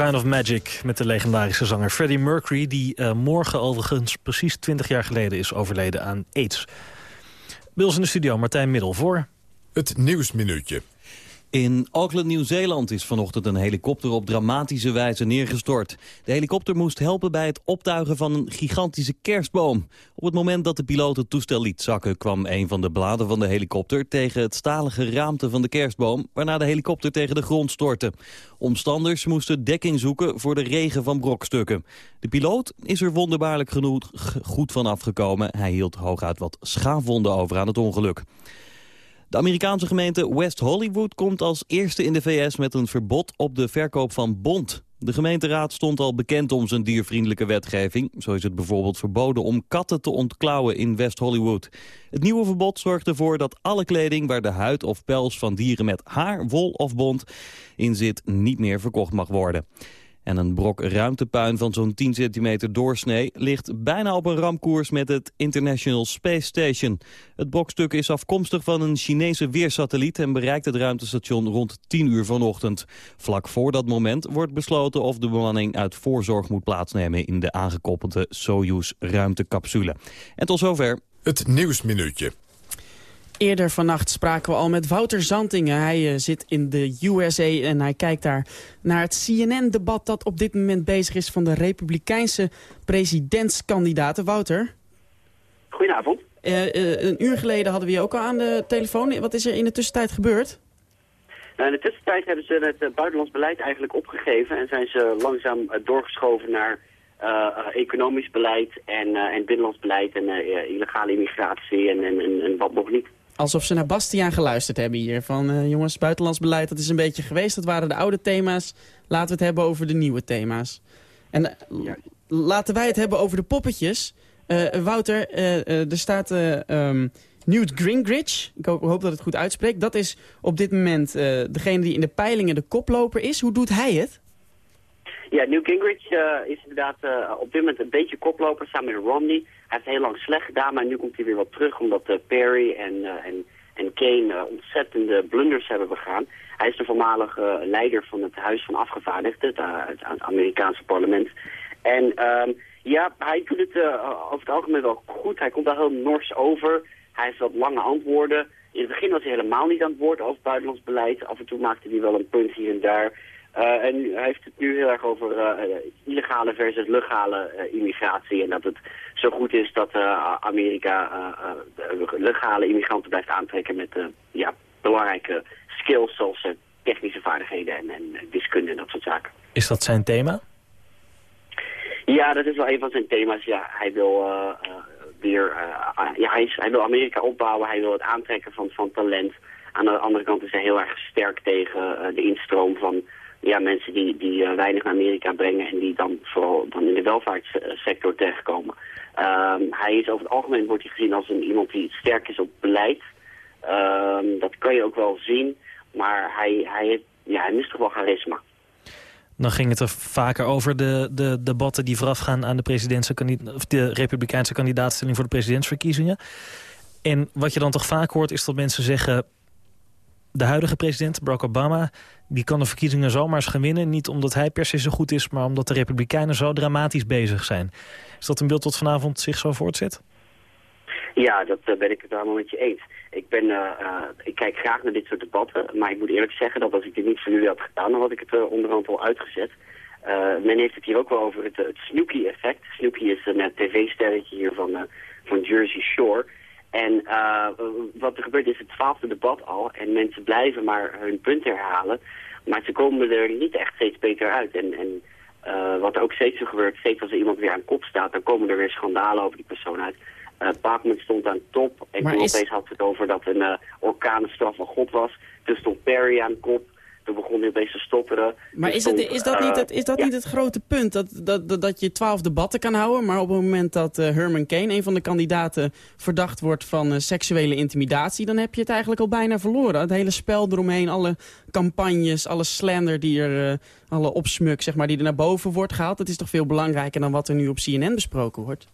Kind of Magic, met de legendarische zanger Freddie Mercury... die eh, morgen overigens precies 20 jaar geleden is overleden aan AIDS. Bij in de studio Martijn Middel voor... Het Nieuwsminuutje. In Auckland, Nieuw-Zeeland is vanochtend een helikopter op dramatische wijze neergestort. De helikopter moest helpen bij het optuigen van een gigantische kerstboom. Op het moment dat de piloot het toestel liet zakken... kwam een van de bladen van de helikopter tegen het stalige raamte van de kerstboom... waarna de helikopter tegen de grond stortte. Omstanders moesten dekking zoeken voor de regen van brokstukken. De piloot is er wonderbaarlijk genoeg goed van afgekomen. Hij hield hooguit wat schaafwonden over aan het ongeluk. De Amerikaanse gemeente West Hollywood komt als eerste in de VS met een verbod op de verkoop van bont. De gemeenteraad stond al bekend om zijn diervriendelijke wetgeving. Zo is het bijvoorbeeld verboden om katten te ontklauwen in West Hollywood. Het nieuwe verbod zorgt ervoor dat alle kleding waar de huid of pels van dieren met haar, wol of bont in zit niet meer verkocht mag worden. En een brok ruimtepuin van zo'n 10 centimeter doorsnee ligt bijna op een ramkoers met het International Space Station. Het brokstuk is afkomstig van een Chinese weersatelliet en bereikt het ruimtestation rond 10 uur vanochtend. Vlak voor dat moment wordt besloten of de bemanning uit voorzorg moet plaatsnemen in de aangekoppelde Soyuz ruimtecapsule. En tot zover. Het Nieuwsminuutje. Eerder vannacht spraken we al met Wouter Zantingen. Hij uh, zit in de USA en hij kijkt daar naar het CNN-debat... dat op dit moment bezig is van de republikeinse presidentskandidaten. Wouter? Goedenavond. Uh, uh, een uur geleden hadden we je ook al aan de telefoon. Wat is er in de tussentijd gebeurd? Nou, in de tussentijd hebben ze het buitenlands beleid eigenlijk opgegeven... en zijn ze langzaam doorgeschoven naar economisch beleid en, en binnenlands beleid... en illegale immigratie en, en, en wat nog niet. Alsof ze naar Bastiaan geluisterd hebben hier. Van uh, jongens, buitenlands beleid, dat is een beetje geweest. Dat waren de oude thema's. Laten we het hebben over de nieuwe thema's. En ja. laten wij het hebben over de poppetjes. Uh, Wouter, er staat um, Newt Gingrich. Ik hoop, hoop, dat het goed uitspreekt. Dat is op dit moment degene die in de peilingen de koploper is. Hoe doet hij het? Ja, Newt Gingrich is inderdaad op dit moment een beetje koploper samen met Romney. Hij heeft heel lang slecht gedaan, maar nu komt hij weer wat terug... omdat uh, Perry en, uh, en, en Kane uh, ontzettende blunders hebben begaan. Hij is de voormalige leider van het Huis van Afgevaardigden, het, het, Amerikaanse parlement. En um, ja, hij doet het over het algemeen wel goed. Hij komt daar heel nors over. Hij heeft wat lange antwoorden. In het begin was hij helemaal niet aan het woord over buitenlands beleid. Af en toe maakte hij wel een punt hier en daar... Uh, en hij heeft het nu heel erg over uh, illegale versus legale uh, immigratie. En dat het zo goed is dat Amerika legale immigranten blijft aantrekken met ja, belangrijke skills zoals technische vaardigheden en, en, wiskunde en dat soort zaken. Is dat zijn thema? Ja, dat is wel een van zijn thema's. Ja, hij wil weer, ja, hij, is, hij wil Amerika opbouwen, hij wil het aantrekken van, van talent. Aan de andere kant is hij heel erg sterk tegen de instroom van ja, mensen die, die uh, weinig naar Amerika brengen en die dan vooral dan in de welvaartssector terechtkomen. Um, hij is over het algemeen wordt hij gezien als een, iemand die sterk is op beleid. Um, dat kan je ook wel zien, maar hij, hij, ja, hij mist toch wel charisma. Dan ging het er vaker over de, de debatten die voorafgaan aan de, of de republikeinse kandidaatstelling voor de presidentsverkiezingen. En wat je dan toch vaak hoort is dat mensen zeggen de huidige president, Barack Obama... die kan de verkiezingen zomaar eens gaan winnen. Niet omdat hij per se zo goed is... maar omdat de Republikeinen zo dramatisch bezig zijn. Is dat een beeld dat vanavond zich zo voortzet? Ja, dat uh, ben ik het helemaal met je eens. Ik, ben, uh, uh, ik kijk graag naar dit soort debatten. Maar ik moet eerlijk zeggen dat als ik dit niet voor jullie had gedaan... dan had ik het onderhand al uitgezet. men heeft het hier ook wel over het, het Snooki-effect. Snooki is een tv-sterretje hier van, van Jersey Shore... En uh, wat er gebeurt is het twaalfde debat al. En mensen blijven maar hun punten herhalen. Maar ze komen er niet echt steeds beter uit. En, en uh, wat er ook steeds zo gebeurt, steeds als er iemand weer aan kop staat... dan komen er weer schandalen over die persoon uit. Uh, stond aan top. En toen is... opeens had het over dat een uh, orkanenstraf van God was. Toen stond Perry aan kop. Toen begon hij opeens te stotteren. Maar is, het, is dat, niet het, is dat ja. niet het grote punt? Dat, dat, dat, dat je twaalf debatten kan houden, maar op het moment dat uh, Herman Kane, een van de kandidaten, verdacht wordt van uh, seksuele intimidatie, dan heb je het eigenlijk al bijna verloren. Het hele spel eromheen, alle campagnes, alle slander die er, alle opsmuk, zeg maar, die er naar boven wordt gehaald, dat is toch veel belangrijker dan wat er nu op CNN besproken wordt?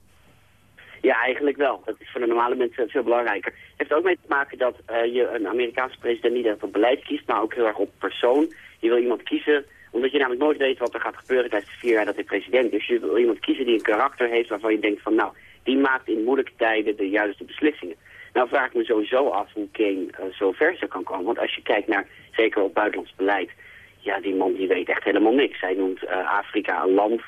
Ja, eigenlijk wel. Dat is voor de normale mensen veel belangrijker. Het heeft ook mee te maken dat uh, je een Amerikaanse president niet echt op beleid kiest, maar ook heel erg op persoon. Je wil iemand kiezen, omdat je namelijk nooit weet wat er gaat gebeuren tijdens de vier jaar dat hij president is. Je wil iemand kiezen die een karakter heeft waarvan je denkt van nou, die maakt in moeilijke tijden de juiste beslissingen. Nou vraag ik me sowieso af hoe Kane uh, zo ver zou kan komen. Want als je kijkt naar, zeker op buitenlands beleid, ja, die man die weet echt helemaal niks. Hij noemt uh, Afrika een land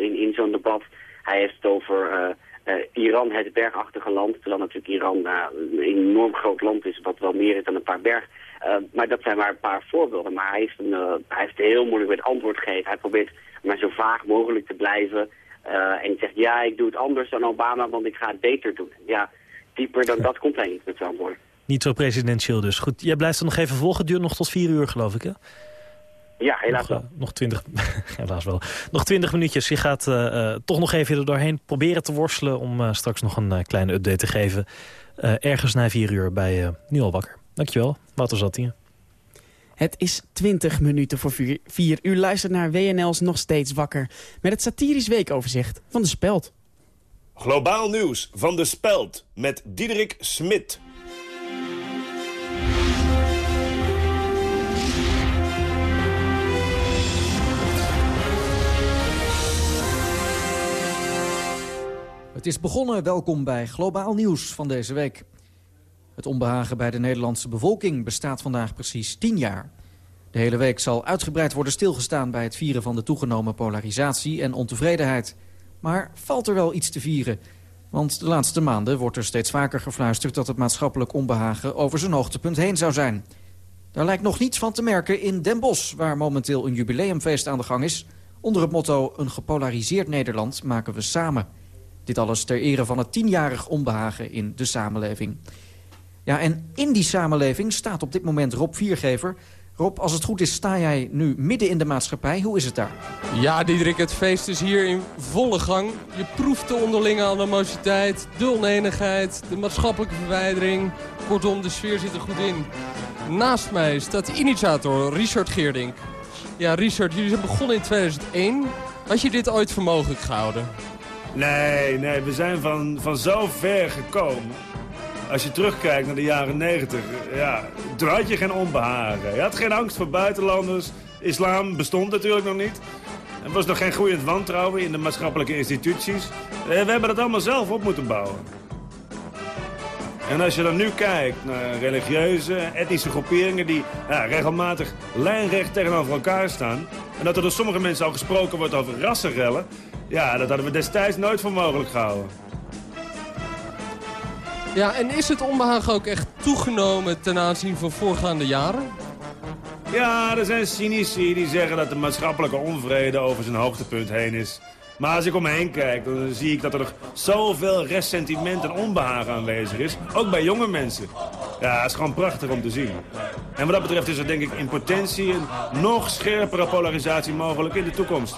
in, in zo'n debat. Hij heeft het over... Uh, Iran, het bergachtige land, terwijl natuurlijk Iran uh, een enorm groot land is, wat wel meer is dan een paar berg. Uh, maar dat zijn maar een paar voorbeelden. Maar hij heeft, een, hij heeft heel moeilijk met antwoord gegeven. Hij probeert maar zo vaag mogelijk te blijven. en zegt, ja, ik doe het anders dan Obama, want ik ga het beter doen. Ja, dieper dan dat komt hij niet met zijn antwoord. Niet zo presidentieel dus. Goed, jij blijft er nog even volgen. Het duurt nog tot vier uur, geloof ik, hè? Ja, helaas nog, wel. Nog twintig, helaas wel. Nog twintig minuutjes. Je gaat uh, uh, toch nog even er doorheen proberen te worstelen... om uh, straks nog een kleine update te geven. ergens na vier uur bij Nu al wakker. Dankjewel, Wouter Zattingen. Het is 20 minuten voor vier, vier. U luistert naar WNL's Nog Steeds Wakker... met het satirisch weekoverzicht van De Speld. Globaal nieuws van De Speld met Diederik Smit. Het is begonnen. Welkom bij Globaal Nieuws van deze week. Het onbehagen bij de Nederlandse bevolking bestaat vandaag precies 10 jaar. De hele week zal uitgebreid worden stilgestaan bij het vieren van de toegenomen polarisatie en ontevredenheid. Maar valt er wel iets te vieren? Want de laatste maanden wordt er steeds vaker gefluisterd dat het maatschappelijk onbehagen over zijn hoogtepunt heen zou zijn. Daar lijkt nog niets van te merken in Den Bosch, waar momenteel een jubileumfeest aan de gang is. Onder het motto een gepolariseerd Nederland maken we samen. Dit alles ter ere van het tienjarig onbehagen in de samenleving. Ja, en in die samenleving staat op dit moment Rob Viergever. Rob, als het goed is, sta jij nu midden in de maatschappij. Hoe is het daar? Ja, Diederik, het feest is hier in volle gang. Je proeft de onderlinge animositeit, de oneenigheid, de maatschappelijke verwijdering. Kortom, de sfeer zit er goed in. Naast mij staat de initiator Richard Geerdink. Ja, Richard, jullie zijn begonnen in 2001. Had je dit ooit voor mogelijk gehouden? Nee, nee, we zijn van, van zo ver gekomen. Als je terugkijkt naar de jaren 90, ja, toen je geen onbehagen. Je had geen angst voor buitenlanders. Islam bestond natuurlijk nog niet. Er was nog geen groeiend wantrouwen in de maatschappelijke instituties. We hebben dat allemaal zelf op moeten bouwen. En als je dan nu kijkt naar religieuze, etnische groeperingen... die ja, regelmatig lijnrecht tegenover elkaar staan... en dat er door sommige mensen al gesproken wordt over rassenrellen... ja, dat hadden we destijds nooit voor mogelijk gehouden. Ja, en is het onbehagen ook echt toegenomen ten aanzien van voorgaande jaren? Ja, er zijn cynici die zeggen dat de maatschappelijke onvrede over zijn hoogtepunt heen is. Maar als ik om me heen kijk, dan zie ik dat er nog zoveel ressentiment en onbehagen aanwezig is. Ook bij jonge mensen. Ja, het is gewoon prachtig om te zien. En wat dat betreft is er denk ik in potentie een nog scherpere polarisatie mogelijk in de toekomst.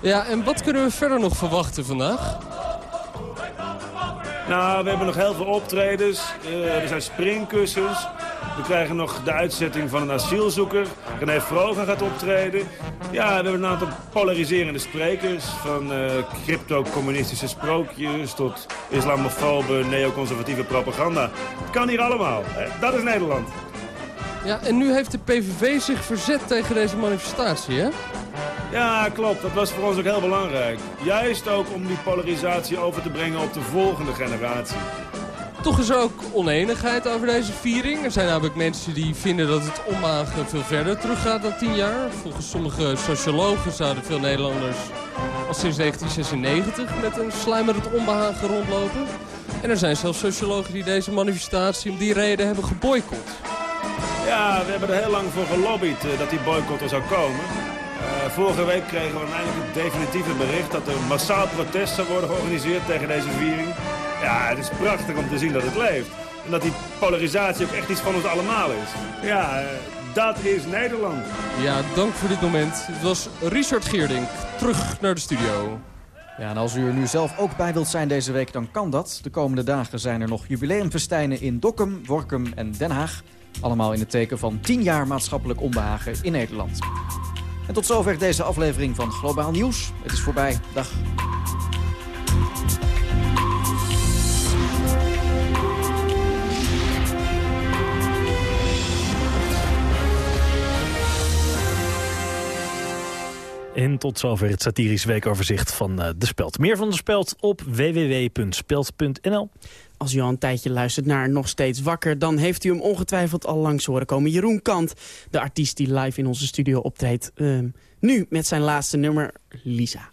Ja, en wat kunnen we verder nog verwachten vandaag? Nou, we hebben nog heel veel optredens. Uh, er zijn springkussens. We krijgen nog de uitzetting van een asielzoeker. René Vrogen gaat optreden. Ja, we hebben een aantal polariserende sprekers. Van uh, crypto-communistische sprookjes tot islamofobe, neoconservatieve propaganda. Het kan hier allemaal. Dat is Nederland. Ja, en nu heeft de PVV zich verzet tegen deze manifestatie, hè? Ja, klopt. Dat was voor ons ook heel belangrijk. Juist ook om die polarisatie over te brengen op de volgende generatie. Toch is er ook oneenigheid over deze viering. Er zijn namelijk mensen die vinden dat het onmagen veel verder teruggaat dan tien jaar. Volgens sommige sociologen zouden veel Nederlanders al sinds 1996 met een sluimerend onbehagen rondlopen. En er zijn zelfs sociologen die deze manifestatie om die reden hebben geboycott. Ja, we hebben er heel lang voor gelobbyd eh, dat die boycott er zou komen. Eh, vorige week kregen we eindelijk het definitieve bericht dat er massaal protest zou worden georganiseerd tegen deze viering. Ja, het is prachtig om te zien dat het leeft. En dat die polarisatie ook echt iets van ons allemaal is. Ja, eh, dat is Nederland. Ja, dank voor dit moment. Het was Richard Geerdink. Terug naar de studio. Ja, en als u er nu zelf ook bij wilt zijn deze week, dan kan dat. De komende dagen zijn er nog jubileumfestijnen in Dokkum, Workum en Den Haag. Allemaal in het teken van 10 jaar maatschappelijk onbehagen in Nederland. En tot zover deze aflevering van Globaal Nieuws. Het is voorbij. Dag. En tot zover het satirisch weekoverzicht van uh, De Speld. Meer van De Speld op www.speld.nl. Als u al een tijdje luistert naar Nog Steeds Wakker... dan heeft u hem ongetwijfeld al langs horen komen. Jeroen Kant, de artiest die live in onze studio optreedt. Uh, nu met zijn laatste nummer, Lisa.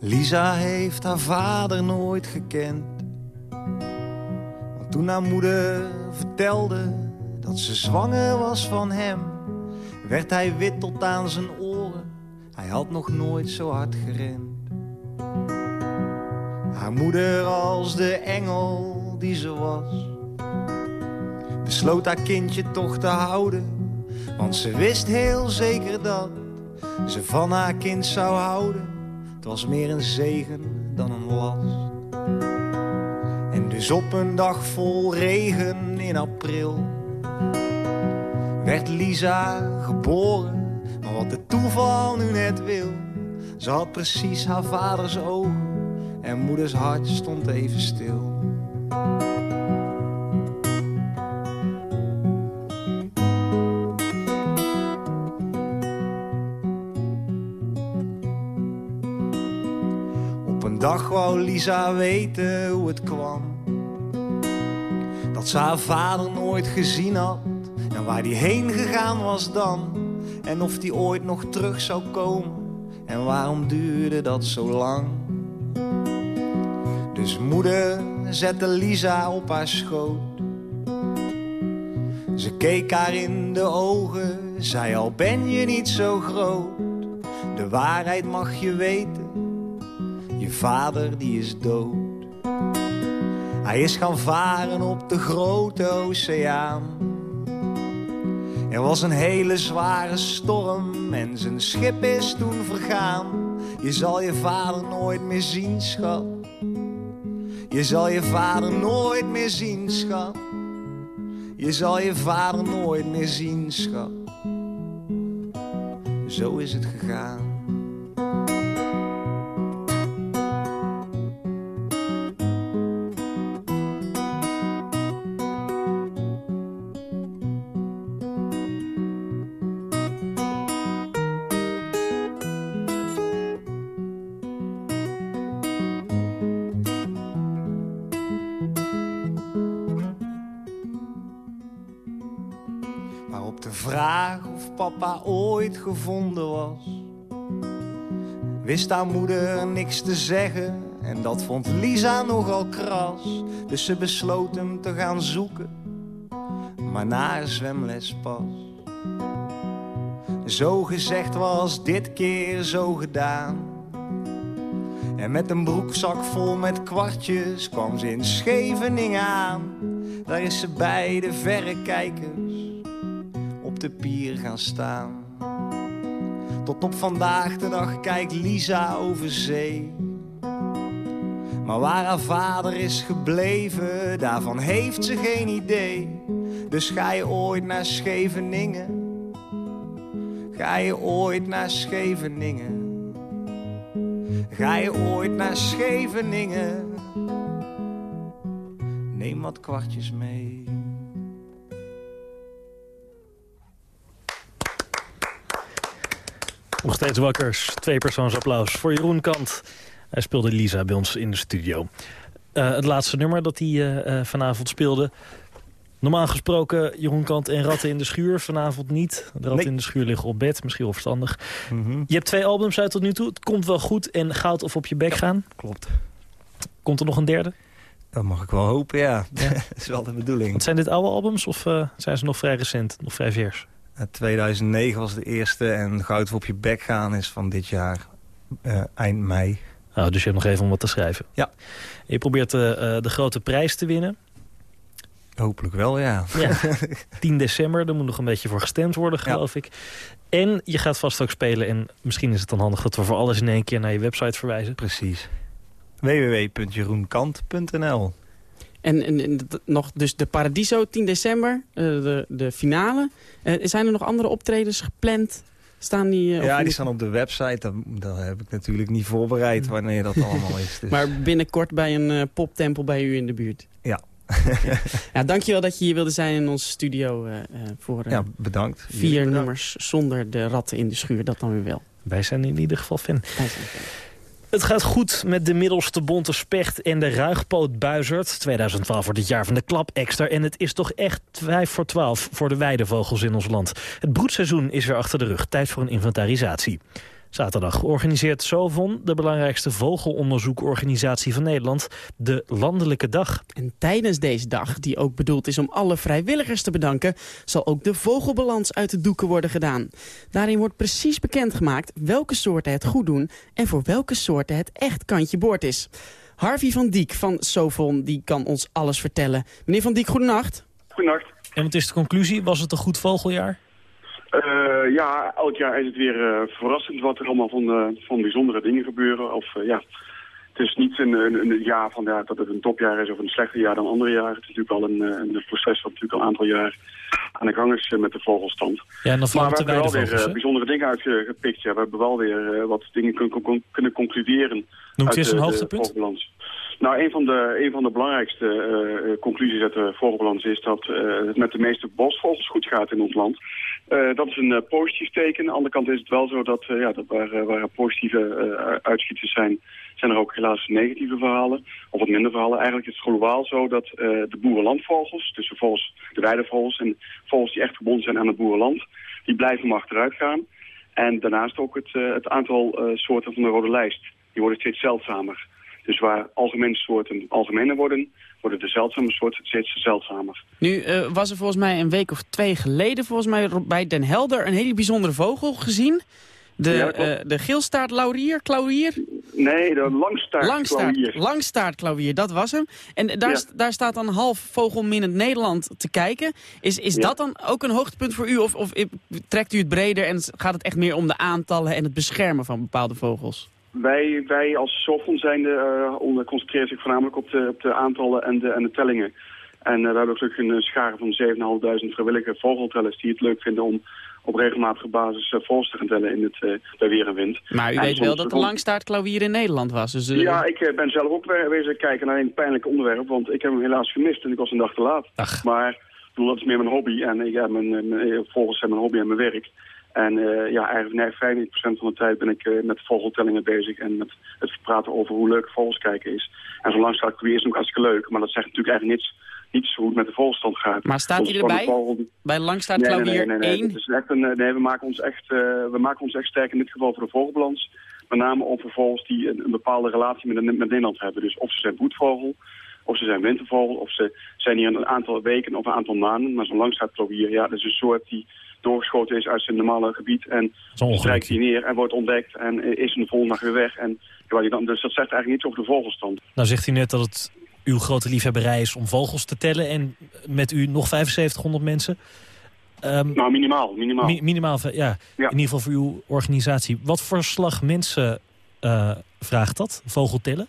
Lisa heeft haar vader nooit gekend. Want toen haar moeder vertelde dat ze zwanger was van hem... werd hij wit tot aan zijn oren. Hij had nog nooit zo hard gerend. Haar moeder als de engel die ze was... besloot haar kindje toch te houden. Want ze wist heel zeker dat ze van haar kind zou houden. Het was meer een zegen dan een last. En dus op een dag vol regen in april werd Lisa geboren. Maar wat het toeval nu net wil, ze had precies haar vaders ogen en moeders hart stond even stil. Op een dag wou Lisa weten hoe het kwam. Dat ze haar vader nooit gezien had en waar die heen gegaan was dan. En of die ooit nog terug zou komen. En waarom duurde dat zo lang? Dus moeder zette Lisa op haar schoot. Ze keek haar in de ogen, zei al ben je niet zo groot. De waarheid mag je weten, je vader die is dood. Hij is gaan varen op de grote oceaan. Er was een hele zware storm en zijn schip is toen vergaan. Je zal je vader nooit meer zien, schat. Je zal je vader nooit meer zien, schat. Je zal je vader nooit meer zien, schat. Zo is het gegaan. Gevonden was. Wist haar moeder niks te zeggen en dat vond Lisa nogal kras. Dus ze besloot hem te gaan zoeken, maar na een zwemles pas. Zo gezegd was dit keer zo gedaan. En met een broekzak vol met kwartjes kwam ze in Scheveningen aan. Daar is ze bij de verrekijkers op de pier gaan staan. Tot op vandaag de dag kijkt Lisa over zee. Maar waar haar vader is gebleven, daarvan heeft ze geen idee. Dus ga je ooit naar Scheveningen? Ga je ooit naar Scheveningen? Ga je ooit naar Scheveningen? Neem wat kwartjes mee. Nog steeds wakkers. Twee persoons applaus voor Jeroen Kant. Hij speelde Lisa bij ons in de studio. Uh, het laatste nummer dat hij uh, vanavond speelde... Normaal gesproken Jeroen Kant en Ratten in de Schuur. Vanavond niet. De Ratten in de Schuur liggen op bed. Misschien wel verstandig. Mhm. Je hebt twee albums uit tot nu toe. Het komt wel goed en goud of op je bek gaan. Klopt. Komt er nog een derde? Dat mag ik wel hopen, ja. dat is wel de bedoeling. Want zijn dit oude albums of eh, zijn ze nog vrij recent? Nog vrij vers? Uh, 2009 was de eerste en Goud op je bek gaan is van dit jaar uh, eind mei. Oh, dus je hebt nog even om wat te schrijven. Ja. Je probeert uh, de grote prijs te winnen. Hopelijk wel, ja. ja. 10 december, daar moet nog een beetje voor gestemd worden, geloof ja. ik. En je gaat vast ook spelen. En misschien is het dan handig dat we voor alles in één keer naar je website verwijzen. Precies. www.jeroenkant.nl en, en, en, nog dus de Paradiso, 10 december, uh, de, de finale. Uh, zijn er nog andere optredens gepland? Staan die, uh, ja, die staan op de website. Dat, dat, heb ik natuurlijk niet voorbereid wanneer dat allemaal is. Dus. Maar binnenkort bij een poptempel bij u in de buurt? Ja. ja, dankjewel dat je hier wilde zijn in onze studio voor ja, bedankt. vier bedankt. nummers zonder de ratten in de schuur. Dat dan weer wel. Wij zijn in ieder geval fan. Het gaat goed met de middelste bonte specht en de ruigpootbuizerd. 2012 wordt het jaar van de klapekster. En het is toch echt 5 voor 12 voor de weidevogels in ons land. Het broedseizoen is weer achter de rug. Tijd voor een inventarisatie. Zaterdag organiseert Sovon, de belangrijkste vogelonderzoekorganisatie van Nederland, de Landelijke Dag. En tijdens deze dag, die ook bedoeld is om alle vrijwilligers te bedanken, zal ook de vogelbalans uit de doeken worden gedaan. Daarin wordt precies bekendgemaakt welke soorten het goed doen en voor welke soorten het echt kantje boord is. Harvey van Diek van Sovon, die kan ons alles vertellen. Meneer van Diek, goedenacht. Goedenacht. En wat is de conclusie? Was het een goed vogeljaar? Uh, ja, elk jaar is het weer uh, verrassend wat er allemaal van, uh, van bijzondere dingen gebeuren. Of ja, het is niet een, een, een, jaar van ja, dat het een topjaar is of een slechter jaar dan andere jaren. Het is natuurlijk wel een, een proces wat natuurlijk al een aantal jaar aan de gang is met de vogelstand. Ja, en dan maar we hebben wel weer bijzondere dingen uitgepikt. Ja, we hebben wel weer wat dingen kun, kun, kunnen concluderen. Noemt uit eens een de, hoogtepunt? Nou, een van de, van de belangrijkste uh, conclusies uit de vogelbalans is dat uh, het met de meeste bosvogels goed gaat in ons land. Dat is een positief teken. Aan de andere kant is het wel zo dat, ja, dat waar, waar positieve uitschieters zijn, zijn er ook helaas negatieve verhalen. Of wat minder verhalen. Eigenlijk is het globaal zo dat de boerenlandvogels, dus de, vogels, de weidevogels en vogels die echt verbonden zijn aan het boerenland, die blijven maar achteruit gaan. En daarnaast ook het, het aantal soorten van de rode lijst. Die worden steeds zeldzamer. Dus waar algemene soorten algemener worden, worden de zeldzame soorten steeds zeldzamer. Nu uh, was er volgens mij een week of twee geleden volgens mij bij Den Helder een hele bijzondere vogel gezien. De, Ja, uh, klopt. de geelstaartlaurier, klauwier? Nee, de langstaart Langstaart, langstaartklauwier, dat was hem. En daar, Ja. daar staat dan half vogelminnend Nederland te kijken. Is, is Ja. dat dan ook een hoogtepunt voor u? Of, of trekt u het breder en gaat het echt meer om de aantallen en het beschermen van bepaalde vogels? Wij, wij als Sofon zijnde uh, onder- concentreren zich voornamelijk op de, op de aantallen en de, en de tellingen. En uh, we hebben gelukkig een schare van 7.500 vrijwillige vogeltellers die het leuk vinden om op regelmatige basis uh, vogels te gaan tellen in het, uh, bij weer en wind. Maar u En weet wel dat de langstaartklauwier in Nederland was. Dus, Ja, ik eh, ben zelf ook weer wezen kijken naar een pijnlijk onderwerp, want ik heb hem helaas gemist en ik was een dag te laat. Maar ik bedoel, dat is meer mijn hobby en ik heb mijn, mijn, mijn- vogels zijn mijn hobby en mijn werk. En eh, ja, eigenlijk nee, 95% van de tijd ben ik eh, met vogeltellingen bezig en met het praten over hoe leuk vogels kijken is. En zo'n langstaartklauwier is ook hartstikke leuk, maar dat zegt natuurlijk eigenlijk niets, niets hoe het met de vogelstand gaat. Maar staat hij erbij? vogel- Bij langstaartklauwier nee, nee, nee, nee, 1? Het is echt een, eh, nee, we maken ons echt, we maken ons echt sterk in dit geval voor de vogelbalans. Met name over vogels die een, een bepaalde relatie met, met Nederland hebben. Dus of ze zijn broedvogel, of ze zijn wintervogel, of ze zijn hier een aantal weken of een aantal maanden. Maar zo'n langstaartklauwier, ja, dat is een soort die doorgeschoten is uit zijn normale gebied. En strijkt hier neer en wordt ontdekt en is de volgende dag weer weg. En, ja, dan, dus dat zegt eigenlijk niets over de vogelstand. Nou zegt u net dat het uw grote liefhebberij is om vogels te tellen... en met u nog 7500 mensen. Ehm, Nou, minimaal, minimaal. mi- minimaal, ja, In ieder geval voor uw organisatie. Wat voor slag mensen eh, vraagt dat, vogeltellen?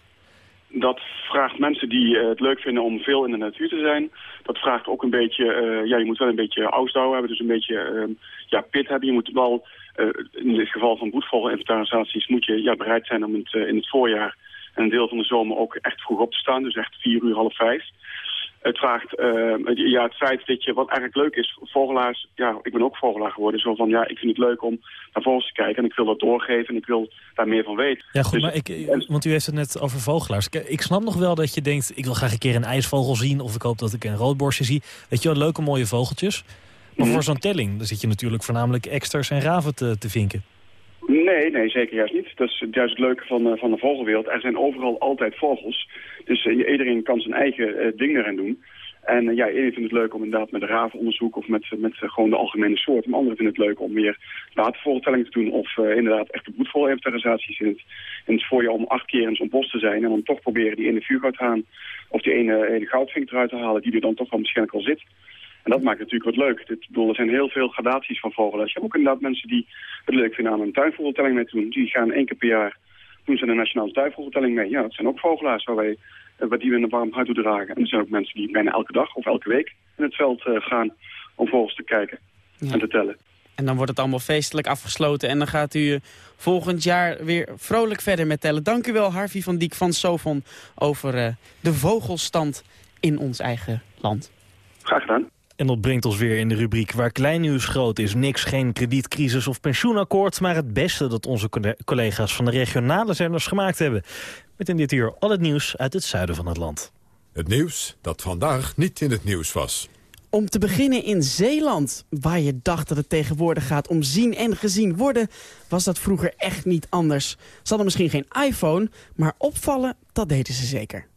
Dat vraagt mensen die eh, het leuk vinden om veel in de natuur te zijn. Dat vraagt ook een beetje, eh, ja, je moet wel een beetje ausdauer hebben, dus een beetje eh, ja, pit hebben. Je moet wel, eh, in het geval van broedvogelinventarisaties, moet je ja, bereid zijn om het, eh, in het voorjaar en een deel van de zomer ook echt vroeg op te staan. Dus echt vier uur, half vijf. Het vraagt, uh, ja, het feit dat je, wat eigenlijk leuk is, vogelaars, ja, ik ben ook vogelaar geworden. Zo van, ja, ik vind het leuk om naar vogels te kijken en ik wil dat doorgeven en ik wil daar meer van weten. Ja, goed, Dus- maar ik, want u heeft het net over vogelaars. Ik, ik snap nog wel dat je denkt, ik wil graag een keer een ijsvogel zien of ik hoop dat ik een roodborstje zie. Weet je wel, leuke mooie vogeltjes. Maar Mhm. voor zo'n telling, dan zit je natuurlijk voornamelijk eksters en raven te, te vinken. Nee, nee, zeker juist niet. Dat is juist het leuke van, eh, van de vogelwereld. Er zijn overal altijd vogels. Dus eh, iedereen kan zijn eigen eh, ding erin doen. En eh, ja, iedereen vindt het leuk om inderdaad met ravenonderzoek of met, met gewoon de algemene soorten. Maar anderen vinden het leuk om meer watervogeltelling te doen. Of eh, inderdaad echte bloedvogelinventarisaties in het, in het voorjaar om acht keer in zo'n bos te zijn. En dan toch proberen die ene vuurgoudhaan of die ene, ene goudvink eruit te halen die er dan toch wel waarschijnlijk al zit. En dat maakt natuurlijk wat leuk. Dit, bedoel, er zijn heel veel gradaties van vogelaars. Je hebt ook inderdaad mensen die het leuk vinden aan een tuinvogeltelling mee te doen. Die gaan één keer per jaar, doen ze een nationale tuinvogeltelling mee. Ja, dat zijn ook vogelaars waar wij, eh, waar die we in een warm hart toe dragen. En er zijn ook mensen die bijna elke dag of elke week in het veld eh, gaan om vogels te kijken en te tellen. En dan wordt het allemaal feestelijk afgesloten. En dan gaat u eh, volgend jaar weer vrolijk verder met tellen. Dank u wel, Harvey van Diek van Sovon, over de vogelstand in ons eigen land. Graag gedaan. En dat brengt ons weer in de rubriek waar klein nieuws groot is. Niks, geen kredietcrisis of pensioenakkoord... maar het beste dat onze colle- collega's van de regionale zenders gemaakt hebben. Met in dit uur al het nieuws uit het zuiden van het land. Het nieuws dat vandaag niet in het nieuws was. Om te beginnen in Zeeland, waar je dacht dat het tegenwoordig gaat om zien en gezien worden, was dat vroeger echt niet anders. Ze hadden misschien geen iPhone, maar opvallen, dat deden ze zeker.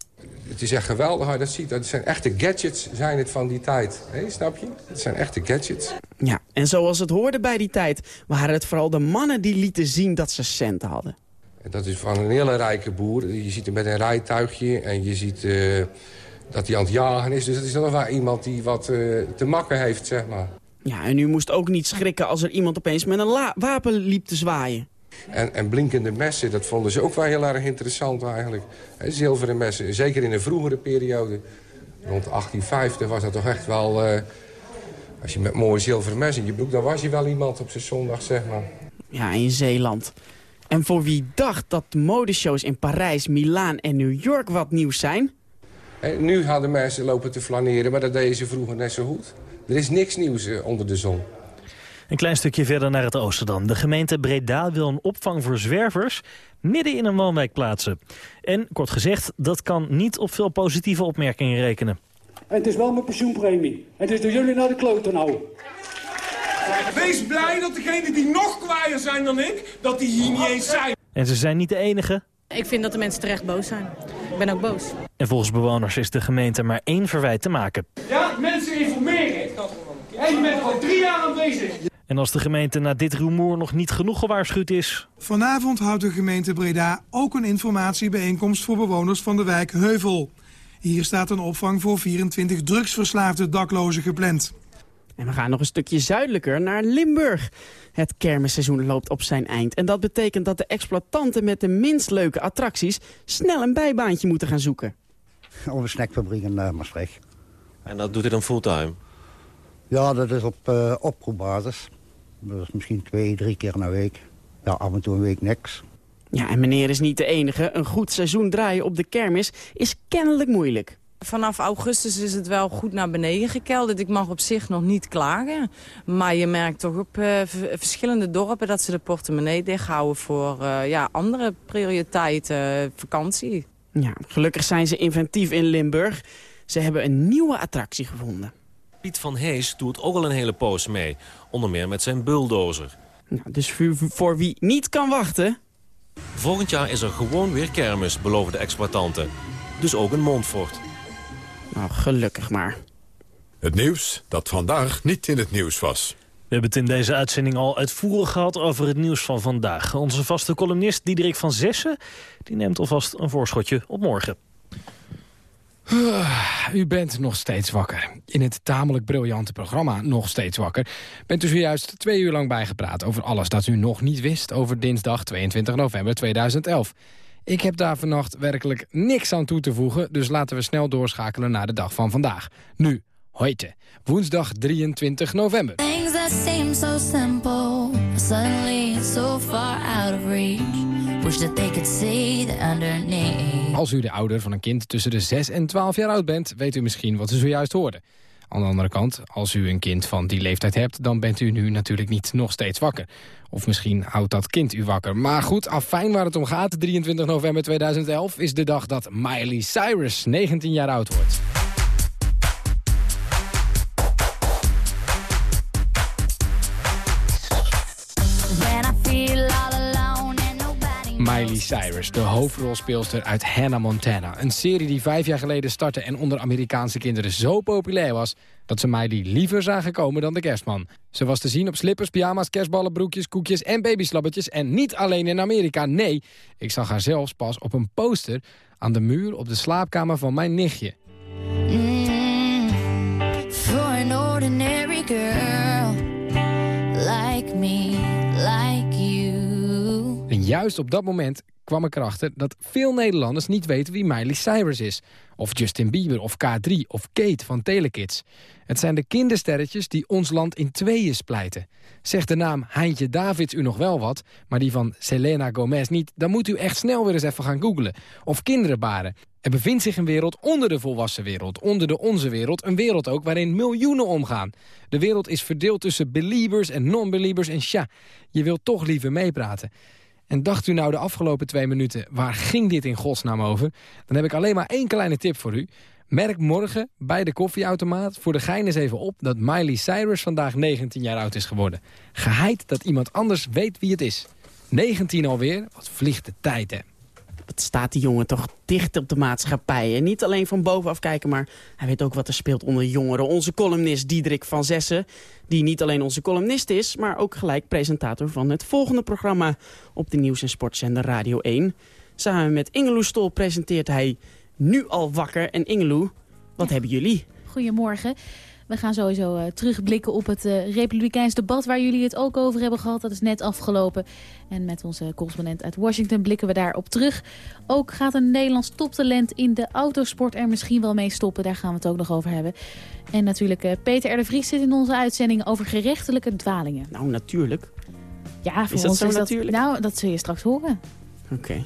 Het is echt geweldig hoe je dat ziet. Dat zijn echte gadgets zijn het van die tijd. Hé, snap je? Het zijn echte gadgets. Ja, en zoals het hoorde bij die tijd, waren het vooral de mannen die lieten zien dat ze centen hadden. En dat is van een hele rijke boer. Je ziet hem met een rijtuigje en je ziet eh, dat hij aan het jagen is. Dus dat is nog wel iemand die wat eh, te makken heeft, zeg maar. Ja, en u moest ook niet schrikken als er iemand opeens met een wapen liep te zwaaien. En, en blinkende messen, dat vonden ze ook wel heel erg interessant eigenlijk. Zilveren messen, zeker in een vroegere periode. Rond 1850 was dat toch echt wel... eh, als je met mooie zilveren messen in je broek... dan was je wel iemand op zijn zondag, zeg maar. Ja, in Zeeland. En voor wie dacht dat de modeshows in Parijs, Milaan en New York wat nieuws zijn... Nu hadden mensen lopen te flaneren, maar dat deden ze vroeger net zo goed. Er is niks nieuws eh, onder de zon. Een klein stukje verder naar het oosten dan. De gemeente Breda wil een opvang voor zwervers midden in een woonwijk plaatsen. En, kort gezegd, dat kan niet op veel positieve opmerkingen rekenen. En het is wel mijn pensioenpremie. En het is door jullie naar de kloten nou. Wees blij dat degenen die nog kwaaier zijn dan ik, dat die hier niet eens zijn. En ze zijn niet de enige. Ik vind dat de mensen terecht boos zijn. Ik ben ook boos. En volgens bewoners is de gemeente maar één verwijt te maken. Ja, mensen informeren. En je bent al drie jaar aan bezig. En als de gemeente na dit rumoer nog niet genoeg gewaarschuwd is... Vanavond houdt de gemeente Breda ook een informatiebijeenkomst voor bewoners van de wijk Heuvel. Hier staat een opvang voor 24 drugsverslaafde daklozen gepland. En we gaan nog een stukje zuidelijker naar Limburg. Het kermisseizoen loopt op zijn eind. En dat betekent dat de exploitanten met de minst leuke attracties... snel een bijbaantje moeten gaan zoeken. Op een snackfabriek in uh, Maastricht. En dat doet hij dan fulltime? Ja, dat is op uh, oproepbasis. Dat is misschien twee, drie keer in een week. Ja, af en toe een week niks. Ja, en meneer is niet de enige. Een goed seizoen draaien op de kermis is kennelijk moeilijk. Vanaf augustus is het wel goed naar beneden gekelderd. Ik mag op zich nog niet klagen. Maar je merkt toch op uh, verschillende dorpen dat ze de portemonnee dichthouden voor uh, ja, andere prioriteiten, vakantie. Ja, gelukkig zijn ze inventief in Limburg. Ze hebben een nieuwe attractie gevonden. Piet van Hees doet ook al een hele poos mee. Onder meer met zijn bulldozer. Nou, dus voor, voor wie niet kan wachten... Volgend jaar is er gewoon weer kermis, beloven de exploitanten. Dus ook een Montfort. Nou, gelukkig maar. Het nieuws dat vandaag niet in het nieuws was. We hebben het in deze uitzending al uitvoerig gehad over het nieuws van vandaag. Onze vaste columnist Diederik van Zessen die neemt alvast een voorschotje op morgen. U bent nog steeds wakker. In het tamelijk briljante programma Nog Steeds Wakker... bent u zojuist twee uur lang bijgepraat over alles dat u nog niet wist... over dinsdag 22 november 2011. Ik heb daar vannacht werkelijk niks aan toe te voegen... dus laten we snel doorschakelen naar de dag van vandaag. Nu, heute, woensdag 23 november. Suddenly so far out of reach. Als u de ouder van een kind tussen de 6 en 12 jaar oud bent... weet u misschien wat u zojuist hoorde. Aan de andere kant, als u een kind van die leeftijd hebt... dan bent u nu natuurlijk niet nog steeds wakker. Of misschien houdt dat kind u wakker. Maar goed, afijn waar het om gaat. 23 november 2011 is de dag dat Miley Cyrus 19 jaar oud wordt. Miley Cyrus, de hoofdrolspeelster uit Hannah Montana. Een serie die vijf jaar geleden startte en onder Amerikaanse kinderen zo populair was... dat ze Miley liever zagen komen dan de kerstman. Ze was te zien op slippers, pyjama's, kerstballen, broekjes, koekjes en babyslabbetjes. En niet alleen in Amerika, nee. Ik zag haar zelfs pas op een poster aan de muur op de slaapkamer van mijn nichtje. Mm, juist op dat moment kwam ik erachter dat veel Nederlanders niet weten wie Miley Cyrus is. Of Justin Bieber, of K3, of Kate van Telekids. Het zijn de kindersterretjes die ons land in tweeën splijten. Zegt de naam Heintje Davids u nog wel wat, maar die van Selena Gomez niet... dan moet u echt snel weer eens even gaan googlen. Of kinderen baren. Er bevindt zich een wereld onder de volwassen wereld, onder de onze wereld. Een wereld ook waarin miljoenen omgaan. De wereld is verdeeld tussen believers en non-believers en tja, je wilt toch liever meepraten. En dacht u nou de afgelopen twee minuten, waar ging dit in godsnaam over? Dan heb ik alleen maar één kleine tip voor u. Merk morgen bij de koffieautomaat voor de gein eens even op... dat Miley Cyrus vandaag 19 jaar oud is geworden. Geheid dat iemand anders weet wie het is. 19 alweer, wat vliegt de tijd, hè? Wat staat die jongen toch dicht op de maatschappij. En niet alleen van bovenaf kijken, maar hij weet ook wat er speelt onder jongeren. Onze columnist Diederik van Zessen, die niet alleen onze columnist is... maar ook gelijk presentator van het volgende programma op de nieuws- en sportzender Radio 1. Samen met Ingeloe Stol presenteert hij Nu al wakker. En Ingeloe, wat hebben jullie? Goedemorgen. We gaan sowieso uh, terugblikken op het uh, Republikeins debat waar jullie het ook over hebben gehad. Dat is net afgelopen. En met onze correspondent uit Washington blikken we daarop terug. Ook gaat een Nederlands toptalent in de autosport er misschien wel mee stoppen. Daar gaan we het ook nog over hebben. En natuurlijk uh, Peter R. de Vries zit in onze uitzending over gerechtelijke dwalingen. Nou, natuurlijk. Ja, voor is dat ons zo is natuurlijk? Dat, nou, dat zul je straks horen. Oké.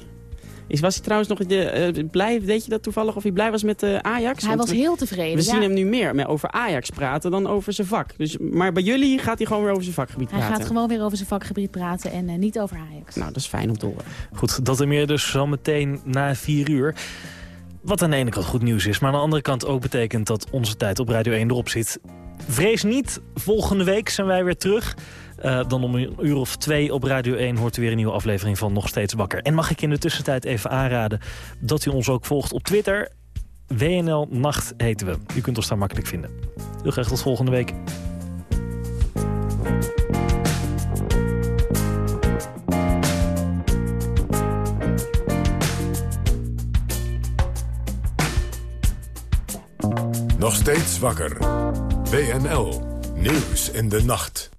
Is, was hij trouwens nog uh, blij, weet je dat toevallig, of hij blij was met uh, Ajax? Hij was heel tevreden, We zien hem nu meer over Ajax praten dan over zijn vak. Dus, maar bij jullie gaat hij gewoon weer over zijn vakgebied hij praten? Hij gaat gewoon weer over zijn vakgebied praten en uh, niet over Ajax. Nou, dat is fijn om te horen. Goed, dat en meer dus zo meteen na vier uur. Wat aan de ene kant goed nieuws is, maar aan de andere kant ook betekent dat onze tijd op Radio 1 erop zit. Vrees niet, volgende week zijn wij weer terug... Uh, dan om een uur of twee op Radio 1 hoort u weer een nieuwe aflevering van Nog Steeds Wakker. En mag ik in de tussentijd even aanraden dat u ons ook volgt op Twitter. WNL Nacht heten we. U kunt ons daar makkelijk vinden. Heel graag tot volgende week. Nog steeds wakker. WNL. Nieuws in de nacht.